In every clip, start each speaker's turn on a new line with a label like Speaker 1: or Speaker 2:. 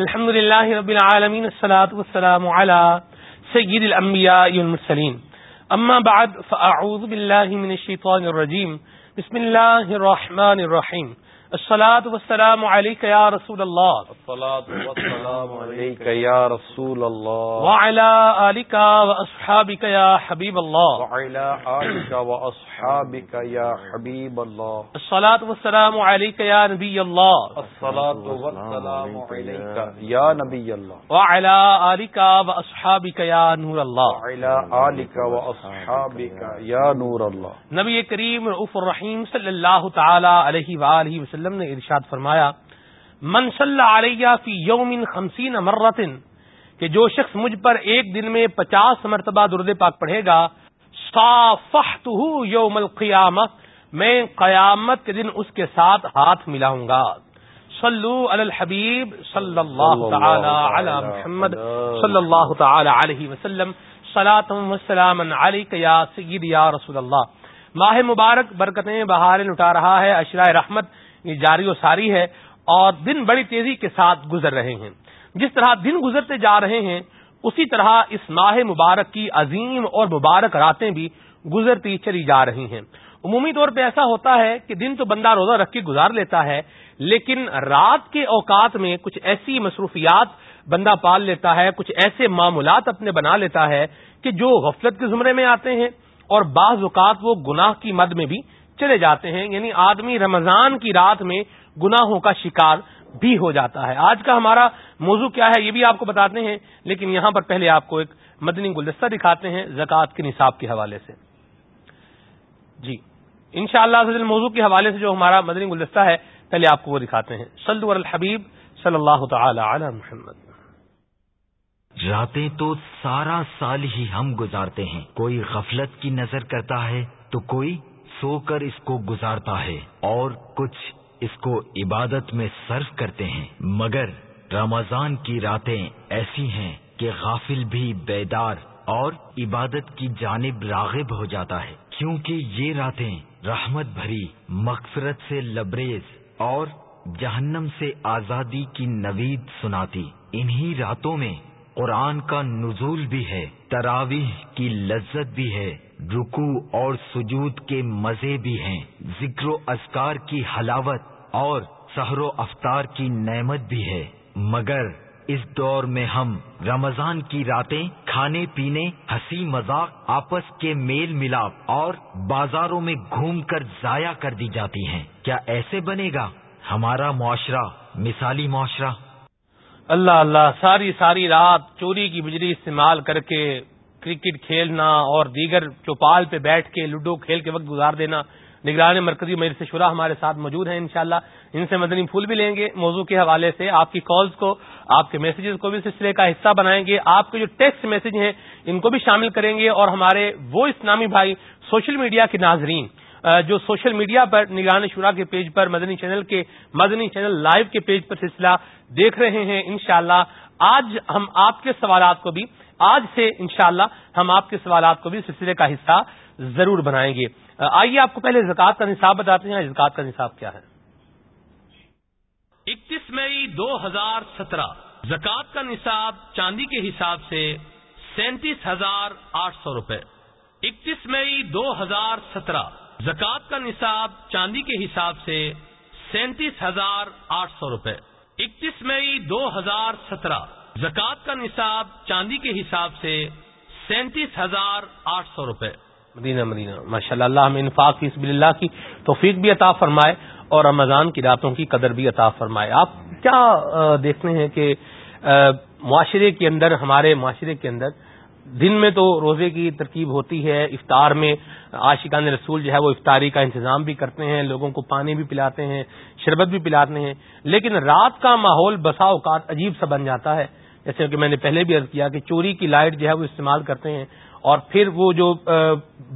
Speaker 1: الحمد للہ رب العالمین، الصلاة والسلام على سید الانبیاء والمرسلين اما بعد، فاعوذ باللہ من الشیطان الرجیم. بسم اللہ الرحمن الرحیم. الصلاة والسلام عليك يا رسول الله.
Speaker 2: الصلاة والسلام عليك يا رسول الله.
Speaker 1: وعلى آلك وأصحابك يا حبيب الله.
Speaker 2: وعلى آلك وأصحابك يا حبيب الله.
Speaker 1: الصلاة والسلام عليك يا نبي الله.
Speaker 2: الصلاة والسلام عليك يا نبي الله.
Speaker 1: وعلى آلك وأصحابك يا نور الله.
Speaker 2: وعلى آلك وأصحابك يا نور الله.
Speaker 1: نبی کریم رعف الرحیم صلی اللہ تعالی علیہ وسلم وسلم نے ارشاد فرمایا من صلی علیہ فی یوم خمسین مرتن کہ جو شخص مجھ پر ایک دن میں پچاس مرتبہ درد پاک پڑھے گا صافحتہ یوم القیامہ میں قیامت کے دن اس کے ساتھ ہاتھ ملاؤں گا۔ صلو علی الحبیب صلی اللہ تعالی علی محمد صلی اللہ تعالی علیہ وسلم۔ صلاۃ وسلام علیک یا سید یا رسول اللہ۔ ماہ مبارک برکتیں بہاریں لٹا رہا ہے اشرائے رحمت یہ جاری و ساری ہے اور دن بڑی تیزی کے ساتھ گزر رہے ہیں۔ جس طرح دن گزرتے جا رہے ہیں، اسی طرح اس ماہ مبارک کی عظیم اور مبارک راتیں بھی گزرتی چلی جا رہی ہیں۔ عمومی طور پہ ایسا ہوتا ہے کہ دن تو بندہ روزہ رکھ کے گزار لیتا ہے، لیکن رات کے اوقات میں کچھ ایسی مصروفیات بندہ پال لیتا ہے، کچھ ایسے معمولات اپنے بنا لیتا ہے کہ جو غفلت کے زمرے میں آتے ہیں اور بعض اوقات وہ گناہ کی مد میں بھی چلے جاتے ہیں یعنی آدمی رمضان کی رات میں گناہوں کا شکار بھی ہو جاتا ہے۔ آج کا ہمارا موضوع کیا ہے، یہ بھی آپ کو بتاتے ہیں، لیکن یہاں پر پہلے آپ کو ایک مدنی گلدستہ دکھاتے ہیں زکوٰۃ کے نصاب کے حوالے سے۔ جی ان شاء اللہ موضوع کے حوالے سے جو ہمارا مدنی گلدستہ ہے، پہلے آپ کو وہ دکھاتے ہیں۔ سلد الحبیب صلی اللہ تعالی علی محمد۔
Speaker 3: راتیں تو سارا سال ہی ہم گزارتے ہیں۔ کوئی غفلت کی نظر کرتا ہے تو کوئی سو کر اس کو گزارتا ہے اور کچھ اس کو عبادت میں صرف کرتے ہیں۔ مگر رمضان کی راتیں ایسی ہیں کہ غافل بھی بیدار اور عبادت کی جانب راغب ہو جاتا ہے۔ کیونکہ یہ راتیں رحمت بھری، مغفرت سے لبریز اور جہنم سے آزادی کی نوید سناتی۔ انہی راتوں میں قرآن کا نزول بھی ہے، تراویح کی لذت بھی ہے۔ رکو اور سجود کے مزے بھی ہیں۔ ذکر و اذکار کی حلاوت اور سحر و افطار کی نعمت بھی ہے۔ مگر اس دور میں ہم رمضان کی راتیں کھانے پینے، ہنسی مذاق، آپس کے میل ملاپ اور بازاروں میں گھوم کر ضائع کر دی جاتی ہیں۔ کیا ایسے بنے گا؟ ہمارا معاشرہ، مثالی معاشرہ۔
Speaker 1: اللہ اللہ، ساری ساری رات چوری کی بجلی استعمال کر کے کرکٹ کھیلنا اور دیگر چوپال پہ بیٹھ کے لوڈو کھیل کے وقت گزار دینا نگران مرکزی میر سے شرح ہمارے ساتھ موجود ہیں، انشاءاللہ ان سے مدنی پھول بھی لیں گے۔ موضوع کے حوالے سے آپ کی کالز کو، آپ کے میسیجز کو بھی سلسلے کا حصہ بنائیں گے۔ آپ کے جو ٹیکسٹ میسج ہیں، ان کو بھی شامل کریں گے اور ہمارے وہ اسلامی بھائی سوشل میڈیا کے ناظرین جو سوشل میڈیا پر نگران شورا کے پیج پر، مدنی چینل کے، مدنی چینل لائیو کے پیج پر سلسلہ دیکھ رہے ہیں، انشاءاللہ آج ہم آپ کے سوالات کو بھی آج سے انشاءاللہ ہم آپ کے سوالات کو بھی سلسلے کا حصہ ضرور بنائیں گے۔ آئیے آپ کو پہلے زکوٰۃ کا نصاب بتاتے ہیں۔ زکوٰۃ کا نصاب کیا ہے؟ اکتیس مئی دو ہزار سترہ۔ زکوٰۃ کا نصاب چاندی کے حساب سے سینتیس ہزار آٹھ سو روپے۔ اکتیس مئی دو ہزار سترہ۔ زکوٰۃ کا نصاب چاندی کے حساب سے سینتیس ہزار آٹھ سو روپے۔ اکتیس مئی دو ہزار سترہ۔ زکوٰۃ کا نصاب چاندی کے حساب سے سینتیس ہزار آٹھ سو روپے۔ مدینہ مدینہ۔ ماشاء اللہ اللہ ہمیں انفاق کی اسبل اللہ کی توفیق بھی عطا فرمائے اور رمضان کی راتوں کی قدر بھی عطا فرمائے۔ آپ کیا دیکھتے ہیں کہ معاشرے کے اندر، ہمارے معاشرے کے اندر دن میں تو روزے کی ترکیب ہوتی ہے، افطار میں عاشقان رسول جو ہے وہ افطاری کا انتظام بھی کرتے ہیں، لوگوں کو پانی بھی پلاتے ہیں، شربت بھی پلاتے ہیں، لیکن رات کا ماحول بسا اوقات عجیب سا بن جاتا ہے۔ جیسے کہ میں نے پہلے بھی عرض کیا کہ چوری کی لائٹ جو ہے وہ استعمال کرتے ہیں اور پھر وہ جو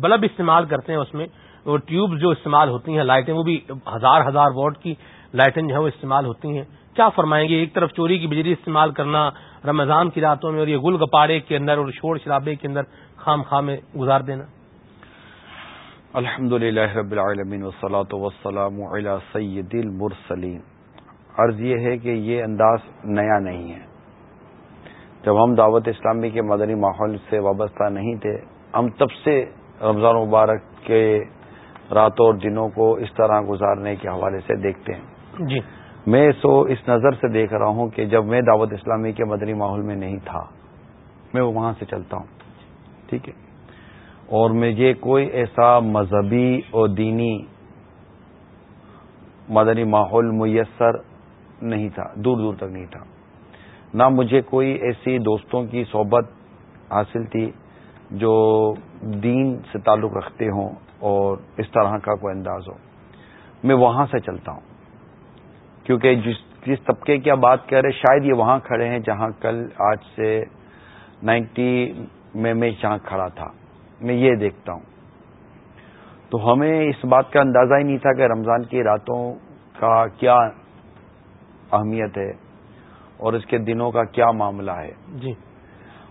Speaker 1: بلب استعمال کرتے ہیں اس میں، وہ ٹیوب جو استعمال ہوتی ہیں لائٹیں، وہ بھی ہزار ہزار واٹ کی لائٹیں جو ہے وہ استعمال ہوتی ہیں۔ کیا فرمائیں گے، ایک طرف چوری کی بجلی استعمال کرنا رمضان کی راتوں میں اور یہ گل گپاڑے کے اندر اور شور شرابے کے اندر خام خام میں گزار دینا۔
Speaker 2: الحمد للہ رب العالمین وسلاۃ وسلام علی سید المرسلین۔ عرض یہ ہے کہ یہ انداز نیا نہیں ہے۔ جب ہم دعوت اسلامی کے مدنی ماحول سے وابستہ نہیں تھے ہم تب سے رمضان مبارک کے راتوں اور دنوں کو اس طرح گزارنے کے حوالے سے دیکھتے ہیں۔
Speaker 1: جی۔
Speaker 2: میں سو اس نظر سے دیکھ رہا ہوں کہ جب میں دعوت اسلامی کے مدنی ماحول میں نہیں تھا میں وہاں سے چلتا ہوں۔ ٹھیک ہے۔ اور مجھے کوئی ایسا مذہبی اور دینی مدنی ماحول میسر نہیں تھا دور دور تک نہیں تھا۔ نہ مجھے کوئی ایسی دوستوں کی صحبت حاصل تھی جو دین سے تعلق رکھتے ہوں اور اس طرح کا کوئی انداز ہو۔ میں وہاں سے چلتا ہوں۔ کیونکہ جس جس طبقے کی آپ بات کر رہے شاید یہ وہاں کھڑے ہیں جہاں کل آج سے نائنٹی میں میں جہاں کھڑا تھا۔ میں یہ دیکھتا ہوں۔ تو ہمیں اس بات کا اندازہ ہی نہیں تھا کہ رمضان کی راتوں کا کیا اہمیت ہے۔ اور اس کے دنوں کا کیا معاملہ ہے۔
Speaker 1: جی۔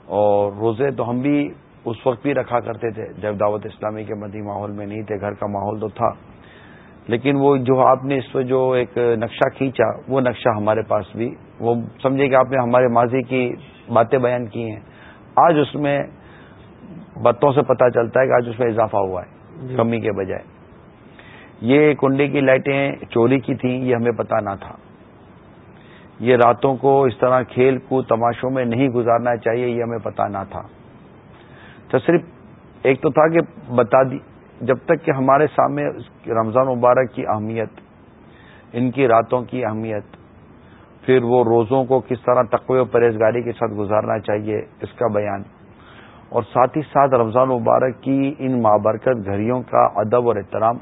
Speaker 2: اور روزے تو ہم بھی اس وقت بھی رکھا کرتے تھے جب دعوت اسلامی کے مدی ماحول میں نہیں تھے گھر کا ماحول تو تھا۔ لیکن وہ جو آپ نے اس پہ جو ایک نقشہ کھینچا وہ نقشہ ہمارے پاس بھی وہ سمجھے کہ آپ نے ہمارے ماضی کی باتیں بیان کی ہیں۔ آج اس میں بتوں سے پتہ چلتا ہے کہ آج اس میں اضافہ ہوا ہے جی۔ کمی کے بجائے۔ یہ کنڈے کی لائٹیں چوری کی تھیں یہ ہمیں پتا نہ تھا۔ یہ راتوں کو اس طرح کھیل کود تماشوں میں نہیں گزارنا چاہیے، یہ ہمیں پتا نہ تھا۔ تو صرف ایک تو تھا کہ بتا دی، جب تک کہ ہمارے سامنے رمضان مبارک کی اہمیت، ان کی راتوں کی اہمیت، پھر وہ روزوں کو کس طرح تقوی و پرہیزگاری کے ساتھ گزارنا چاہیے، اس کا بیان۔ اور ساتھ ہی ساتھ رمضان مبارک کی ان مابرکت گھڑیوں کا ادب اور احترام،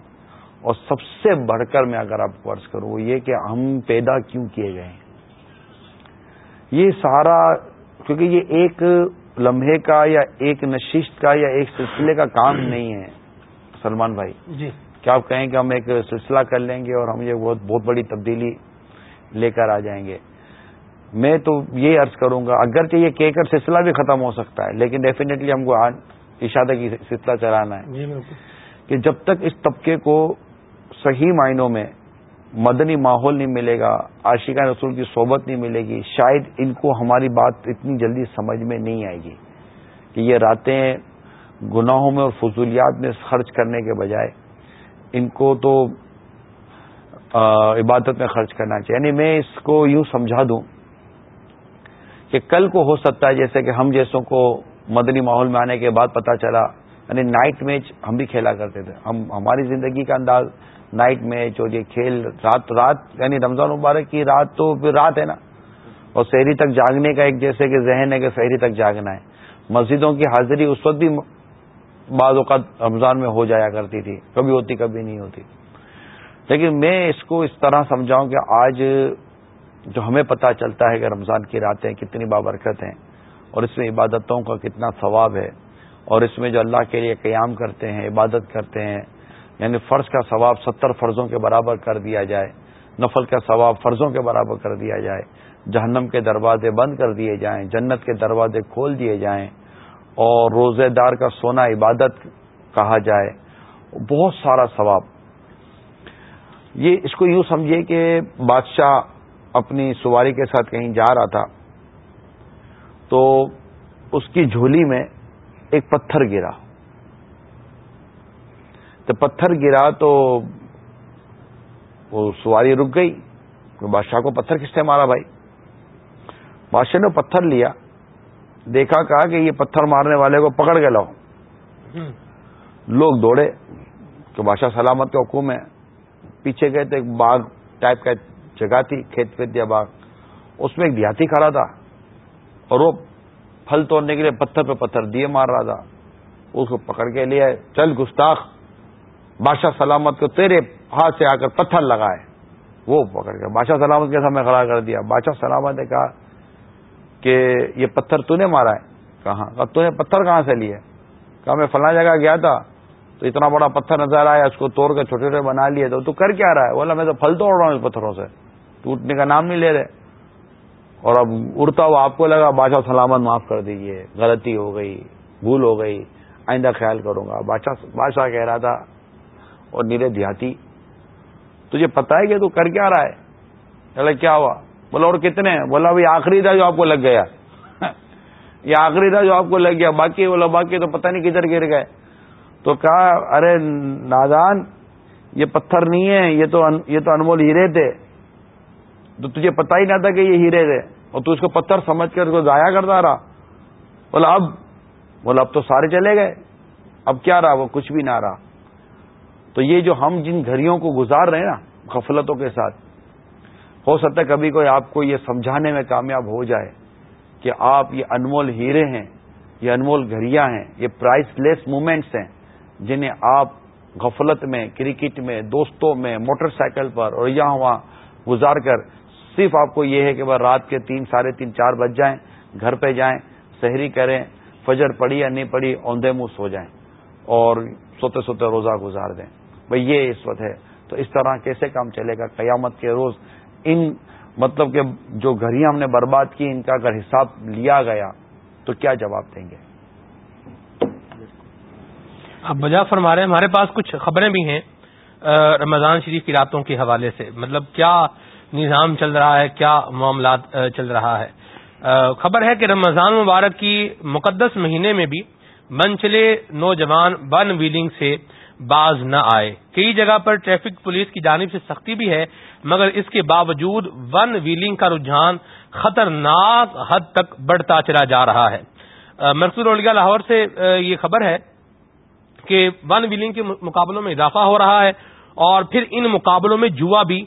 Speaker 2: اور سب سے بڑھ کر میں اگر آپ فرض کروں، وہ یہ کہ ہم پیدا کیوں کیے گئے ہیں۔ یہ سارا کیونکہ یہ ایک لمحے کا یا ایک نشست کا یا ایک سلسلے کا کام نہیں ہے سلمان بھائی۔
Speaker 1: جی۔
Speaker 2: کیا آپ کہیں کہ ہم ایک سلسلہ کر لیں گے اور ہم یہ بہت بہت بڑی تبدیلی لے کر آ جائیں گے۔ میں تو یہ عرض کروں گا اگرچہ یہ کہہ کر سلسلہ بھی ختم ہو سکتا ہے لیکن ڈیفینیٹلی ہم کو اشادہ کی سلسلہ چلانا ہے۔
Speaker 1: جی
Speaker 2: کہ جب تک اس طبقے کو صحیح معنوں میں مدنی ماحول نہیں ملے گا، عاشقہ رسول کی صحبت نہیں ملے گی، شاید ان کو ہماری بات اتنی جلدی سمجھ میں نہیں آئے گی کہ یہ راتیں گناہوں میں اور فضولیات میں خرچ کرنے کے بجائے ان کو تو عبادت میں خرچ کرنا چاہیے۔ یعنی میں اس کو یوں سمجھا دوں کہ کل کو ہو سکتا ہے جیسے کہ ہم جیسوں کو مدنی ماحول میں آنے کے بعد پتا چلا یعنی نائٹ میچ ہم بھی کھیلا کرتے تھے۔ ہم، ہماری زندگی کا انداز نائٹ میچ اور یہ کھیل رات رات یعنی رمضان مبارک کی رات تو پھر رات ہے نا۔ اور شہری تک جاگنے کا ایک جیسے کہ ذہن ہے کہ شہری تک جاگنا ہے۔ مسجدوں کی حاضری اس وقت بھی بعض اوقات رمضان میں ہو جایا کرتی تھی، کبھی ہوتی، کبھی نہیں ہوتی۔ لیکن میں اس کو اس طرح سمجھاؤں کہ آج جو ہمیں پتا چلتا ہے کہ رمضان کی راتیں کتنی بابرکت ہیں، اور اس میں عبادتوں کا کتنا ثواب ہے، اور اس میں جو اللہ کے لیے قیام کرتے ہیں، عبادت کرتے ہیں یعنی فرض کا ثواب ستر فرضوں کے برابر کر دیا جائے، نفل کا ثواب فرضوں کے برابر کر دیا جائے، جہنم کے دروازے بند کر دیے جائیں، جنت کے دروازے کھول دیے جائیں، اور روزے دار کا سونا عبادت کہا جائے، بہت سارا ثواب۔ یہ اس کو یوں سمجھیے کہ بادشاہ اپنی سواری کے ساتھ کہیں جا رہا تھا، تو اس کی جھولی میں ایک پتھر گرا۔ تو پتھر گرا تو وہ سواری رک گئی۔ بادشاہ کو پتھر کس نے مارا بھائی؟ بادشاہ نے پتھر لیا۔ دیکھا کہا کہ یہ پتھر مارنے والے کو پکڑ کے لاؤ۔ لوگ دوڑے کہ بادشاہ سلامت کے حکوم ہے۔ پیچھے گئے تو ایک باغ ٹائپ کا جگہ تھی کھیت پیت دیا باغ۔ اس میں ایک دیہاتی کھڑا تھا اور وہ پھل توڑنے کے لیے پتھر پہ پتھر دیے مار رہا تھا۔ اس کو پکڑ کے لیا چل گستاخ بادشاہ سلامت کو تیرے ہاتھ سے آ کر پتھر لگائے۔ وہ پکڑ کے بادشاہ سلامت کے سامنے کھڑا کر دیا۔ بادشاہ سلامت نے کہا کہ یہ پتھر تو نے مارا ہے۔ کہاں؟ تو نے پتھر کہاں سے لیا کہا، میں فلاں جگہ گیا تھا، تو اتنا بڑا پتھر نظر آیا، اس کو توڑ کے چھوٹے چھوٹے بنا لیے تو تو کر کیا رہا ہے؟ بولا، میں تو پھل توڑ رہا ہوں اس پتھروں سے۔ ٹوٹنے کا نام نہیں لے رہے۔ اور اب اڑتا ہوا آپ کو لگا، بادشاہ سلامت معاف کر دیجیے غلطی ہو گئی، بھول ہو گئی۔ آئندہ خیال کروں گا۔ بادشاہ بادشاہ کہہ رہا تھا اور نیلے دیہاتی۔ تجھے پتا ہے کہ تو کر کیا رہا ہے؟ چلے کیا ہوا؟ بولا، اور کتنے ہیں؟ بولا، بھائی، آخری تھا جو آپ کو لگ گیا۔ یہ آخری تھا جو آپ کو لگ گیا۔ باقی، بولا، باقی تو پتہ نہیں کدھر گر گئے۔ تو کہا، ارے، نادان، یہ پتھر نہیں ہے یہ تو یہ تو انمول ہیرے تھے۔ تو تجھے پتا ہی نہ تھا کہ یہ ہیرے تھے۔ اور تو اس کو پتھر سمجھ کر اس کو ضائع کرتا رہا۔ بولا، اب بولا، اب تو سارے چلے گئے۔ اب کیا رہا؟ وہ کچھ بھی نہ رہا۔ تو یہ جو ہم جن گھڑیوں کو گزار رہے ہیں نا، غفلتوں کے ساتھ، ہو سکتا ہے کبھی کوئی آپ کو یہ سمجھانے میں کامیاب ہو جائے کہ آپ یہ انمول ہیرے ہیں، یہ انمول گھڑیاں ہیں، یہ پرائز لیس مومنٹس ہیں، جنہیں آپ غفلت میں، کرکٹ میں، دوستوں میں، موٹر سائیکل پر اور یہاں وہاں گزار کر صرف آپ کو یہ ہے کہ وہ رات کے تین، ساڑھے تین، چار بج جائیں، گھر پہ جائیں، سحری کریں، فجر پڑی یا نہیں پڑی، اوندے منہ سو جائیں اور سوتے سوتے روزہ گزار دیں۔ بھائی یہ اس وقت ہے۔ تو اس طرح کیسے کام چلے گا؟ قیامت کے روز ان مطلب کہ جو گھڑیاں ہم نے برباد کی، ان کا اگر حساب لیا گیا تو کیا جواب دیں گے؟
Speaker 1: آپ بجا فرما رہے ہیں، ہمارے پاس کچھ خبریں بھی ہیں رمضان شریف کی راتوں کے حوالے سے۔ مطلب کیا نظام چل رہا ہے، کیا معاملات چل رہا ہے؟ خبر ہے کہ رمضان مبارک کی مقدس مہینے میں بھی منچلے نوجوان ون ویلنگ سے باز نہ آئے۔ کئی جگہ پر ٹریفک پولیس کی جانب سے سختی بھی ہے، مگر اس کے باوجود ون ویلنگ کا رجحان خطرناک حد تک بڑھتا چلا جا رہا ہے۔ مرسول اولیا لاہور سے یہ خبر ہے کہ ون ویلنگ کے مقابلوں میں اضافہ ہو رہا ہے اور پھر ان مقابلوں میں جوا بھی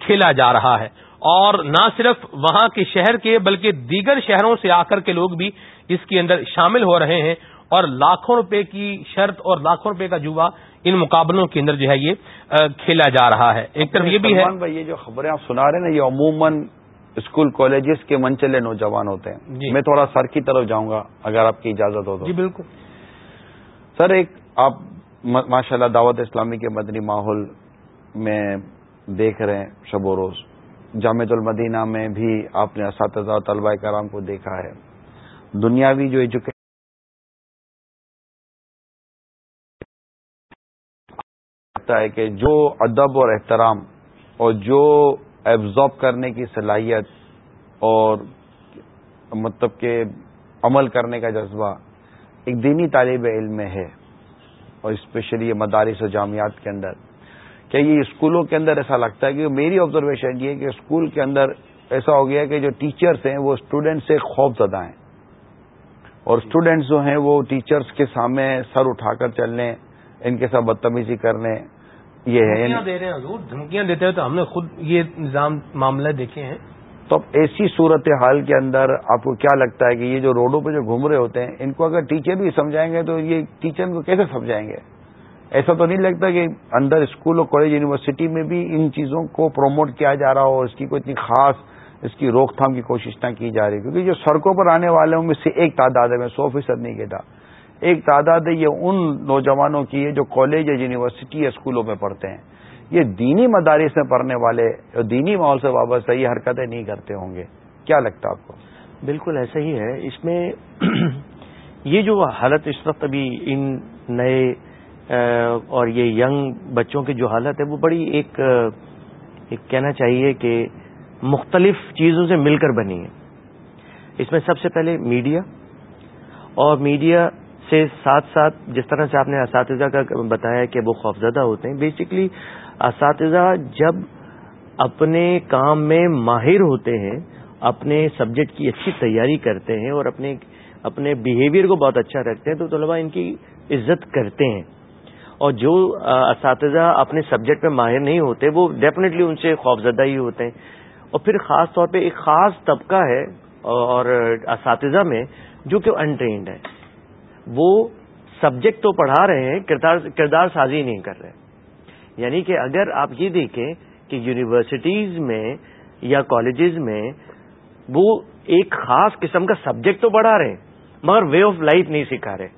Speaker 1: کھیلا جا رہا ہے۔ اور نہ صرف وہاں کے شہر کے بلکہ دیگر شہروں سے آ کر کے لوگ بھی اس کے اندر شامل ہو رہے ہیں۔ اور لاکھوں روپے کی شرط اور لاکھوں روپے کا جوا ان مقابلوں کے اندر جو ہے یہ کھیلا جا رہا ہے۔ ایک طرف یہ بھی ہے
Speaker 2: بھائی یہ جو خبریں آپ سنا رہے ہیں نا یہ عموماً اسکول کالجز کے منچلے نوجوان ہوتے ہیں۔ جی۔ میں تھوڑا سر کی طرف جاؤں گا اگر آپ کی اجازت ہو تو۔
Speaker 1: جی بالکل۔
Speaker 2: سر ایک آپ ماشاء اللہ دعوت اسلامی کے مدنی ماحول میں دیکھ رہے ہیں شب و روز۔ جامع المدینہ میں بھی آپ نے اساتذہ طلبہ کرام کو دیکھا ہے۔ دنیاوی جو ایجوکیشن ہے کہ جو ادب اور احترام اور جو ایبزارب کرنے کی صلاحیت اور مطلب کہ عمل کرنے کا جذبہ ایک دینی طالب علم میں ہے اور اسپیشلی یہ مدارس و جامعات کے اندر۔ کیا یہ اسکولوں کے اندر ایسا لگتا ہے؟ کہ میری آبزرویشن یہ کہ اسکول کے اندر ایسا ہو گیا کہ جو ٹیچرس ہیں وہ اسٹوڈینٹ سے خوف زدہ ہیں۔ اور اسٹوڈینٹس جو ہیں وہ ٹیچرس کے سامنے سر اٹھا کر چلنے، ان کے ساتھ بدتمیزی کرنے یہ ہے
Speaker 1: دھمکیاں دیتے ہیں تو ہم نے خود یہ نظام معاملہ دیکھے ہیں۔
Speaker 2: تو اب ایسی صورت حال کے اندر آپ کو کیا لگتا ہے کہ یہ جو روڈوں پہ جو گھوم رہے ہوتے ہیں ان کو اگر ٹیچر بھی سمجھائیں گے تو یہ ٹیچر کو کیسے سمجھائیں گے؟ ایسا تو نہیں لگتا کہ اندر اسکول اور کالج یونیورسٹی میں بھی ان چیزوں کو پروموٹ کیا جا رہا ہو اس کی کوئی اتنی خاص اس کی روک تھام کی کوشش نہ کی جا رہی کیونکہ جو سڑکوں پر آنے والوں میں سے ایک تعداد ہے میں سو فیصد نہیں کہتا۔ ایک تعداد ہے، یہ ان نوجوانوں کی ہے جو کالج یا یونیورسٹی یا اسکولوں میں پڑھتے ہیں۔ یہ دینی مدارس میں پڑھنے والے دینی ماحول سے وابستہ یہ حرکتیں نہیں کرتے ہوں گے۔ کیا لگتا آپ کو؟
Speaker 4: بالکل ایسا ہی ہے۔ اس میں یہ جو حالت اس وقت ابھی ان نئے اور یہ ینگ بچوں کی جو حالت ہے، وہ بڑی ایک ایک کہنا چاہیے کہ مختلف چیزوں سے مل کر بنی ہے۔ اس میں سب سے پہلے میڈیا، اور میڈیا سے ساتھ ساتھ جس طرح سے آپ نے اساتذہ کا بتایا کہ وہ خوفزدہ ہوتے ہیں بیسکلی اساتذہ جب اپنے کام میں ماہر ہوتے ہیں، اپنے سبجیکٹ کی اچھی تیاری کرتے ہیں اور اپنے اپنے بیہیویئر کو بہت اچھا رکھتے ہیں، تو طلبا ان کی عزت کرتے ہیں۔ اور جو اساتذہ اپنے سبجیکٹ میں ماہر نہیں ہوتے، وہ ڈیفینیٹلی ان سے خوفزدہ ہی ہوتے ہیں۔ اور پھر خاص طور پہ ایک خاص طبقہ ہے اور اساتذہ میں جو کہ انٹرینڈ ہے۔ وہ سبجیکٹ تو پڑھا رہے ہیں، کردار سازی نہیں کر رہے۔ یعنی کہ اگر آپ یہ دیکھیں کہ یونیورسٹیز میں یا کالجز میں وہ ایک خاص قسم کا سبجیکٹ تو پڑھا رہے ہیں، مگر وے آف لائف نہیں سکھا رہے۔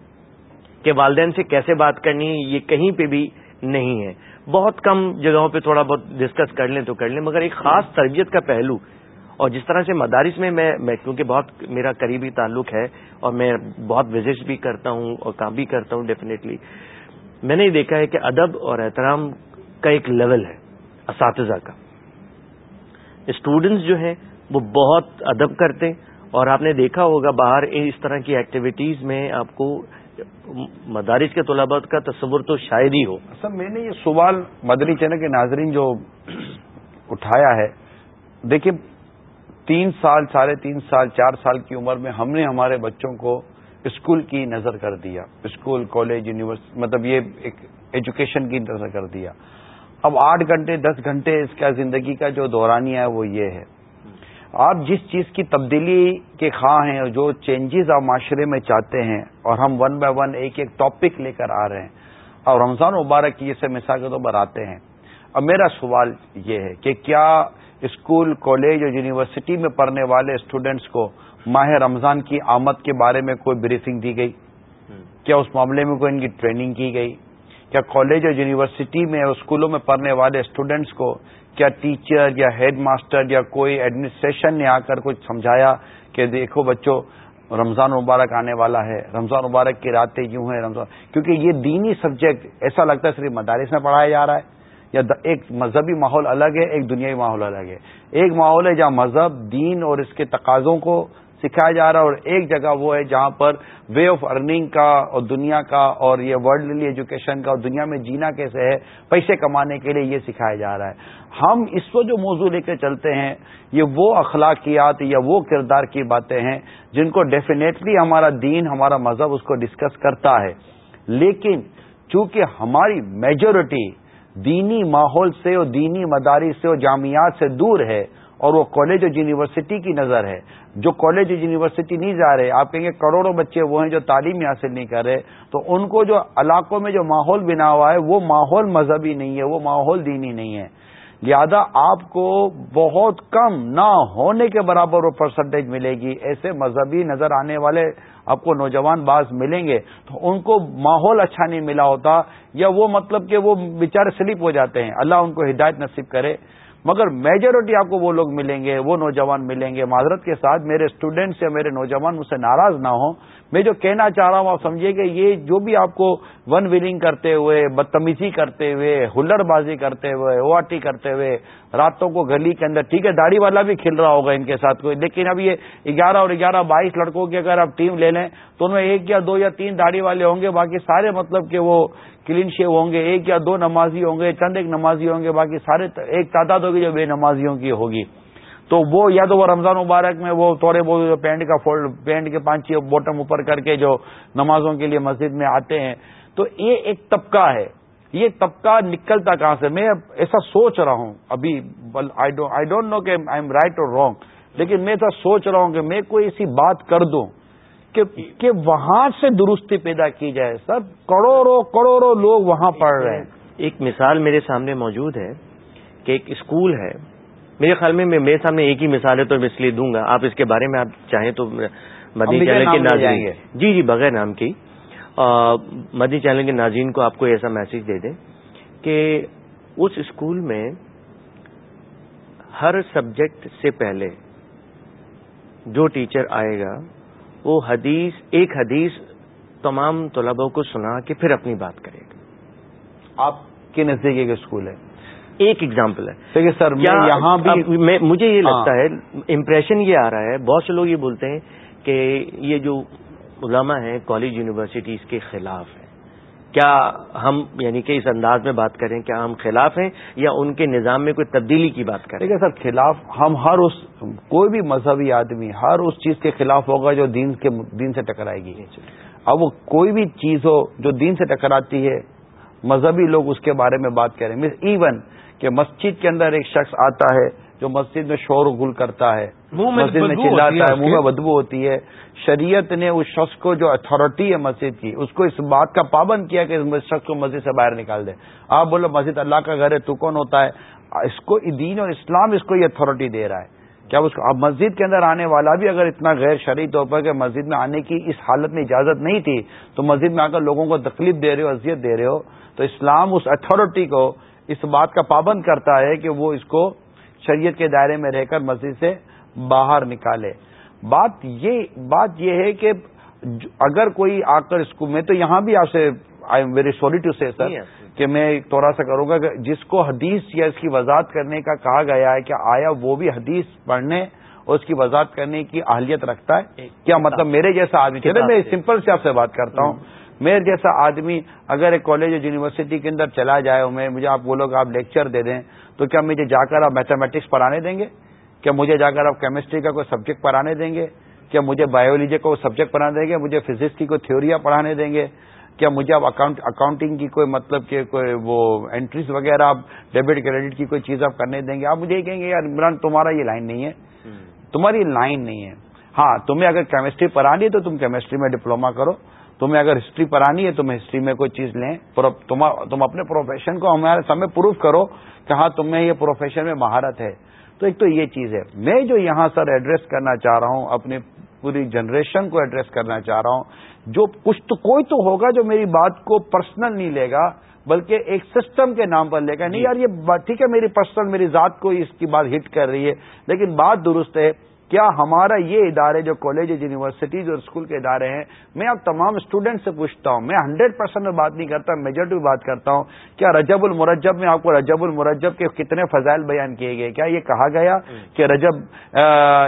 Speaker 4: کہ والدین سے کیسے بات کرنی ہے یہ کہیں پہ بھی نہیں ہے۔ بہت کم جگہوں پہ تھوڑا بہت ڈسکس کر لیں تو کر لیں، مگر ایک خاص تربیت کا پہلو اور جس طرح سے مدارس میں میں کیونکہ بہت میرا قریبی تعلق ہے اور میں بہت وزٹس بھی کرتا ہوں اور کام بھی کرتا ہوں ڈیفینیٹلی میں نے دیکھا ہے کہ ادب اور احترام کا ایک لیول ہے اساتذہ کا۔ اسٹوڈنٹس جو ہیں وہ بہت ادب کرتے اور آپ نے دیکھا ہوگا باہر اس طرح کی ایکٹیویٹیز میں آپ کو مدارس کے طلبات کا تصور تو شاید ہی ہو۔
Speaker 2: سر میں نے یہ سوال مدنی چینل کے ناظرین جو اٹھایا ہے دیکھیے تین سال، ساڑھے تین سال، چار سال کی عمر میں ہم نے ہمارے بچوں کو اسکول کی نظر کر دیا۔ اسکول، کالج یونیورسٹی مطلب یہ ایک ایجوکیشن کی نظر کر دیا۔ اب آٹھ گھنٹے، دس گھنٹے اس کا زندگی کا جو دورانیہ ہے وہ یہ ہے۔ آپ جس چیز کی تبدیلی کے خواہ ہیں، جو چینجز آپ معاشرے میں چاہتے ہیں، اور ہم ون بائی ون ایک ایک ٹاپک لے کر آ رہے ہیں، اور رمضان مبارک کی جیسے مثال کے طور پر آتے ہیں۔ اب میرا سوال یہ ہے کہ کیا اسکول کالج اور یونیورسٹی میں پڑھنے والے اسٹوڈینٹس کو ماہ رمضان کی آمد کے بارے میں کوئی بریفنگ دی گئی؟ کیا اس معاملے میں کوئی ان کی ٹریننگ کی گئی؟ کیا کالج اور یونیورسٹی میں اور اسکولوں میں پڑھنے والے اسٹوڈینٹس کو کیا ٹیچر یا ہیڈ ماسٹر یا کوئی ایڈمنسٹریشن نے آ کر کچھ سمجھایا کہ دیکھو بچوں رمضان مبارک آنے والا ہے رمضان مبارک کی راتیں یوں ہیں رمضان؟ کیونکہ یہ دینی سبجیکٹ ایسا لگتا ہے صرف مدارس میں پڑھایا جا رہا ہے۔ یا ایک مذہبی ماحول الگ ہے، ایک دنیاوی ماحول الگ ہے۔ ایک ماحول ہے جہاں مذہب، دین اور اس کے تقاضوں کو سکھایا جا رہا ہے اور ایک جگہ وہ ہے جہاں پر وے آف ارننگ کا اور دنیا کا اور یہ ورلڈلی ایجوکیشن کا اور دنیا میں جینا کیسے ہے، پیسے کمانے کے لیے یہ سکھایا جا رہا ہے۔ ہم اس کو جو موضوع لے کے چلتے ہیں، یہ وہ اخلاقیات یا وہ کردار کی باتیں ہیں جن کو ڈیفینیٹلی ہمارا دین، ہمارا مذہب اس کو ڈسکس کرتا ہے۔ لیکن چونکہ ہماری میجورٹی دینی ماحول سے اور دینی مدارس سے اور جامعات سے دور ہے اور وہ کالج اور یونیورسٹی کی نظر ہے۔ جو کالج اور یونیورسٹی نہیں جا رہے، آپ کہیں گے کروڑوں بچے وہ ہیں جو تعلیم حاصل نہیں کر رہے۔ تو ان کو جو علاقوں میں جو ماحول بنا ہوا ہے، وہ ماحول مذہبی نہیں ہے، وہ ماحول دینی نہیں ہے۔ لہذا آپ کو بہت کم نہ ہونے کے برابر وہ پرسنٹیج ملے گی۔ ایسے مذہبی نظر آنے والے آپ کو نوجوان بعض ملیں گے تو ان کو ماحول اچھا نہیں ملا ہوتا یا وہ مطلب کہ وہ بےچارے سلپ ہو جاتے ہیں۔ اللہ ان کو ہدایت نصیب کرے۔ مگر میجورٹی آپ کو وہ لوگ ملیں گے، وہ نوجوان ملیں گے۔ معذرت کے ساتھ میرے اسٹوڈینٹس یا میرے نوجوان مجھ سے ناراض نہ ہوں۔ میں جو کہنا چاہ رہا ہوں، آپ سمجھیے کہ یہ جو بھی آپ کو ون ویلنگ کرتے ہوئے، بدتمیزی کرتے ہوئے ہلڑ بازی کرتے ہوئے او آر ٹی کرتے ہوئے راتوں کو گلی کے اندر، ٹھیک ہے، داڑھی والا بھی کھل رہا ہوگا ان کے ساتھ کوئی، لیکن اب یہ گیارہ اور گیارہ بائیس لڑکوں کی اگر آپ ٹیم لے لیں تو ان میں ایک یا دو یا تین داڑھی والے ہوں گے، باقی سارے مطلب کہ وہ کلین شیو ہوں گے، ایک یا دو نمازی ہوں گے، چند ایک نمازی ہوں گے، باقی سارے ایک تعداد ہوگی جو بے نمازیوں کی ہوگی۔ تو وہ یا تو وہ رمضان مبارک میں وہ تھوڑے بہت پینٹ کا فولڈ، پینٹ کے پانچ بوٹم اوپر کر کے جو نمازوں کے لیے مسجد میں آتے ہیں۔ تو یہ ایک طبقہ ہے۔ یہ طبقہ نکلتا کہاں سے؟ میں ایسا سوچ رہا ہوں۔ ابھی آئی ڈونٹ نو کہ آئی ایم رائٹ اور رانگ لیکن میں ایسا سوچ رہا ہوں کہ میں کوئی ایسی بات کر دوں۔ کہ وہاں سے درستی پیدا کی جائے سر کروڑوں کروڑوں لوگ وہاں پڑھ رہے ہیں۔
Speaker 4: ایک مثال میرے سامنے موجود ہے کہ ایک اسکول ہے۔ میرے خیال میں میرے سامنے ایک ہی مثال ہے تو میں اس لیے دوں گا۔ آپ اس کے بارے میں آپ چاہیں تو مدنی چینل کے ناظرین جی جی بغیر نام کی مدنی چینل کے ناظرین کو آپ کو ایسا میسج دے دیں کہ اس اسکول میں ہر سبجیکٹ سے پہلے جو ٹیچر آئے گا وہ حدیث ایک حدیث تمام طلبوں کو سنا کے پھر اپنی بات کرے گا۔
Speaker 2: آپ کے نزدیک ایک اسکول ہے۔
Speaker 4: ایک ایگزامپل
Speaker 2: ہے۔ سر یہاں بھی
Speaker 4: مجھے یہ لگتا ہاں۔ ہے امپریشن یہ آ رہا ہے بہت سے لوگ یہ بولتے ہیں کہ یہ جو علماء ہیں کالج یونیورسٹیز کے خلاف ہیں۔ کیا ہم یعنی کہ اس انداز میں بات کریں کیا ہم خلاف ہیں یا ان کے نظام میں کوئی تبدیلی کی بات کریں؟
Speaker 2: دیکھیں سر، خلاف ہم ہر اس کوئی بھی مذہبی آدمی ہر اس چیز کے خلاف ہوگا جو دین کے دین سے ٹکرائے گی۔ اب وہ کوئی بھی چیز ہو جو دین سے ٹکراتی ہے، مذہبی لوگ اس کے بارے میں بات کریں۔ مس ایون کہ مسجد کے اندر ایک شخص آتا ہے جو مسجد میں شور گل کرتا ہے۔ مسجد میں چلاتا ہے منہ میں بدبو ہوتی ہے۔ شریعت نے اس شخص کو جو اتارٹی ہے مسجد کی اس کو اس بات کا پابند کیا کہ اس شخص کو مسجد سے باہر نکال دے۔ آپ بولو مسجد اللہ کا گھر ہے تو کون ہوتا ہے؟ اس کو دین اور اسلام اس کو یہ اتارٹی دے رہا ہے۔ کیا اس کو اب مسجد کے اندر آنے والا بھی اگر اتنا غیر شرعی طور پر کہ مسجد میں آنے کی اس حالت میں اجازت نہیں تھی تو مسجد میں آ کر لوگوں کو تکلیف دے رہے ہو اذیت دے رہے ہو تو اسلام اس اتارٹی کو اس بات کا پابند کرتا ہے کہ وہ اس کو شریعت کے دائرے میں رہ کر مسجد سے باہر نکالے۔ بات یہ بات یہ ہے کہ اگر کوئی آ کر اسکول میں تو یہاں بھی آپ سے I am very sorry to see sir کہ میں تھوڑا سا کروں گا کہ جس کو حدیث یا اس کی وضاحت کرنے کا کہا گیا ہے کہ آیا وہ بھی حدیث پڑھنے اور اس کی وضاحت کرنے کی اہلیت رکھتا ہے کیا مطلب میرے جیسا آدمی چلے میں سمپل سے آپ سے بات کرتا ہوں۔ میرے جیسا آدمی اگر ایک کالج اور یونیورسٹی کے اندر چلا جائے میں مجھے آپ بولو کہ آپ لیکچر دے دیں تو کیا مجھے جا کر آپ میتھمیٹکس پڑھانے دیں گے؟ کیا مجھے جا کر آپ کیمسٹری کا کوئی سبجیکٹ پڑھانے دیں گے؟ کیا مجھے بایولوجی کو سبجیکٹ پڑھانے دیں گے؟ مجھے فزکس کی کوئی تھیوریاں پڑھانے دیں گے؟ کیا مجھے آپ اکاؤنٹنگ کی کوئی مطلب کہ کوئی وہ انٹریز وغیرہ آپ ڈیبٹ کریڈٹ کی کوئی چیز آپ کرنے دیں گے؟ آپ مجھے یہ کہیں گے یار عمران تمہارا یہ لائن نہیں ہے. تمہاری لائن نہیں ہے۔ ہاں تمہیں اگر کیمسٹری پڑھانی ہے تو تم کیمسٹری میں ڈپلوما کرو۔ تمہیں اگر ہسٹری پڑھانی ہے تمہیں ہسٹری میں کوئی چیز لیں۔ تم اپنے پروفیشن کو ہمارے سامنے پروف کرو کہ ہاں تمہیں یہ پروفیشن میں مہارت ہے۔ تو ایک تو یہ چیز ہے۔ میں جو یہاں سر ایڈریس کرنا چاہ رہا ہوں اپنی پوری جنریشن کو ایڈریس کرنا چاہ رہا ہوں جو کچھ تو کوئی تو ہوگا جو میری بات کو پرسنل نہیں لے گا بلکہ ایک سسٹم کے نام پر لے گا۔ نہیں یار یہ ٹھیک ہے میری پرسنل میری ذات کو اس کی بات ہٹ کر رہی ہے لیکن بات درست ہے کیا ہمارا یہ ادارے جو کالجز یونیورسٹیز اور اسکول کے ادارے ہیں، میں اب تمام اسٹوڈنٹ سے پوچھتا ہوں، میں ہنڈریڈ پرسینٹ میں بات نہیں کرتا میجورٹی بات کرتا ہوں، کیا رجب المرجب میں آپ کو رجب المرجب کے کتنے فضائل بیان کیے گئے؟ کیا یہ کہا گیا کہ رجب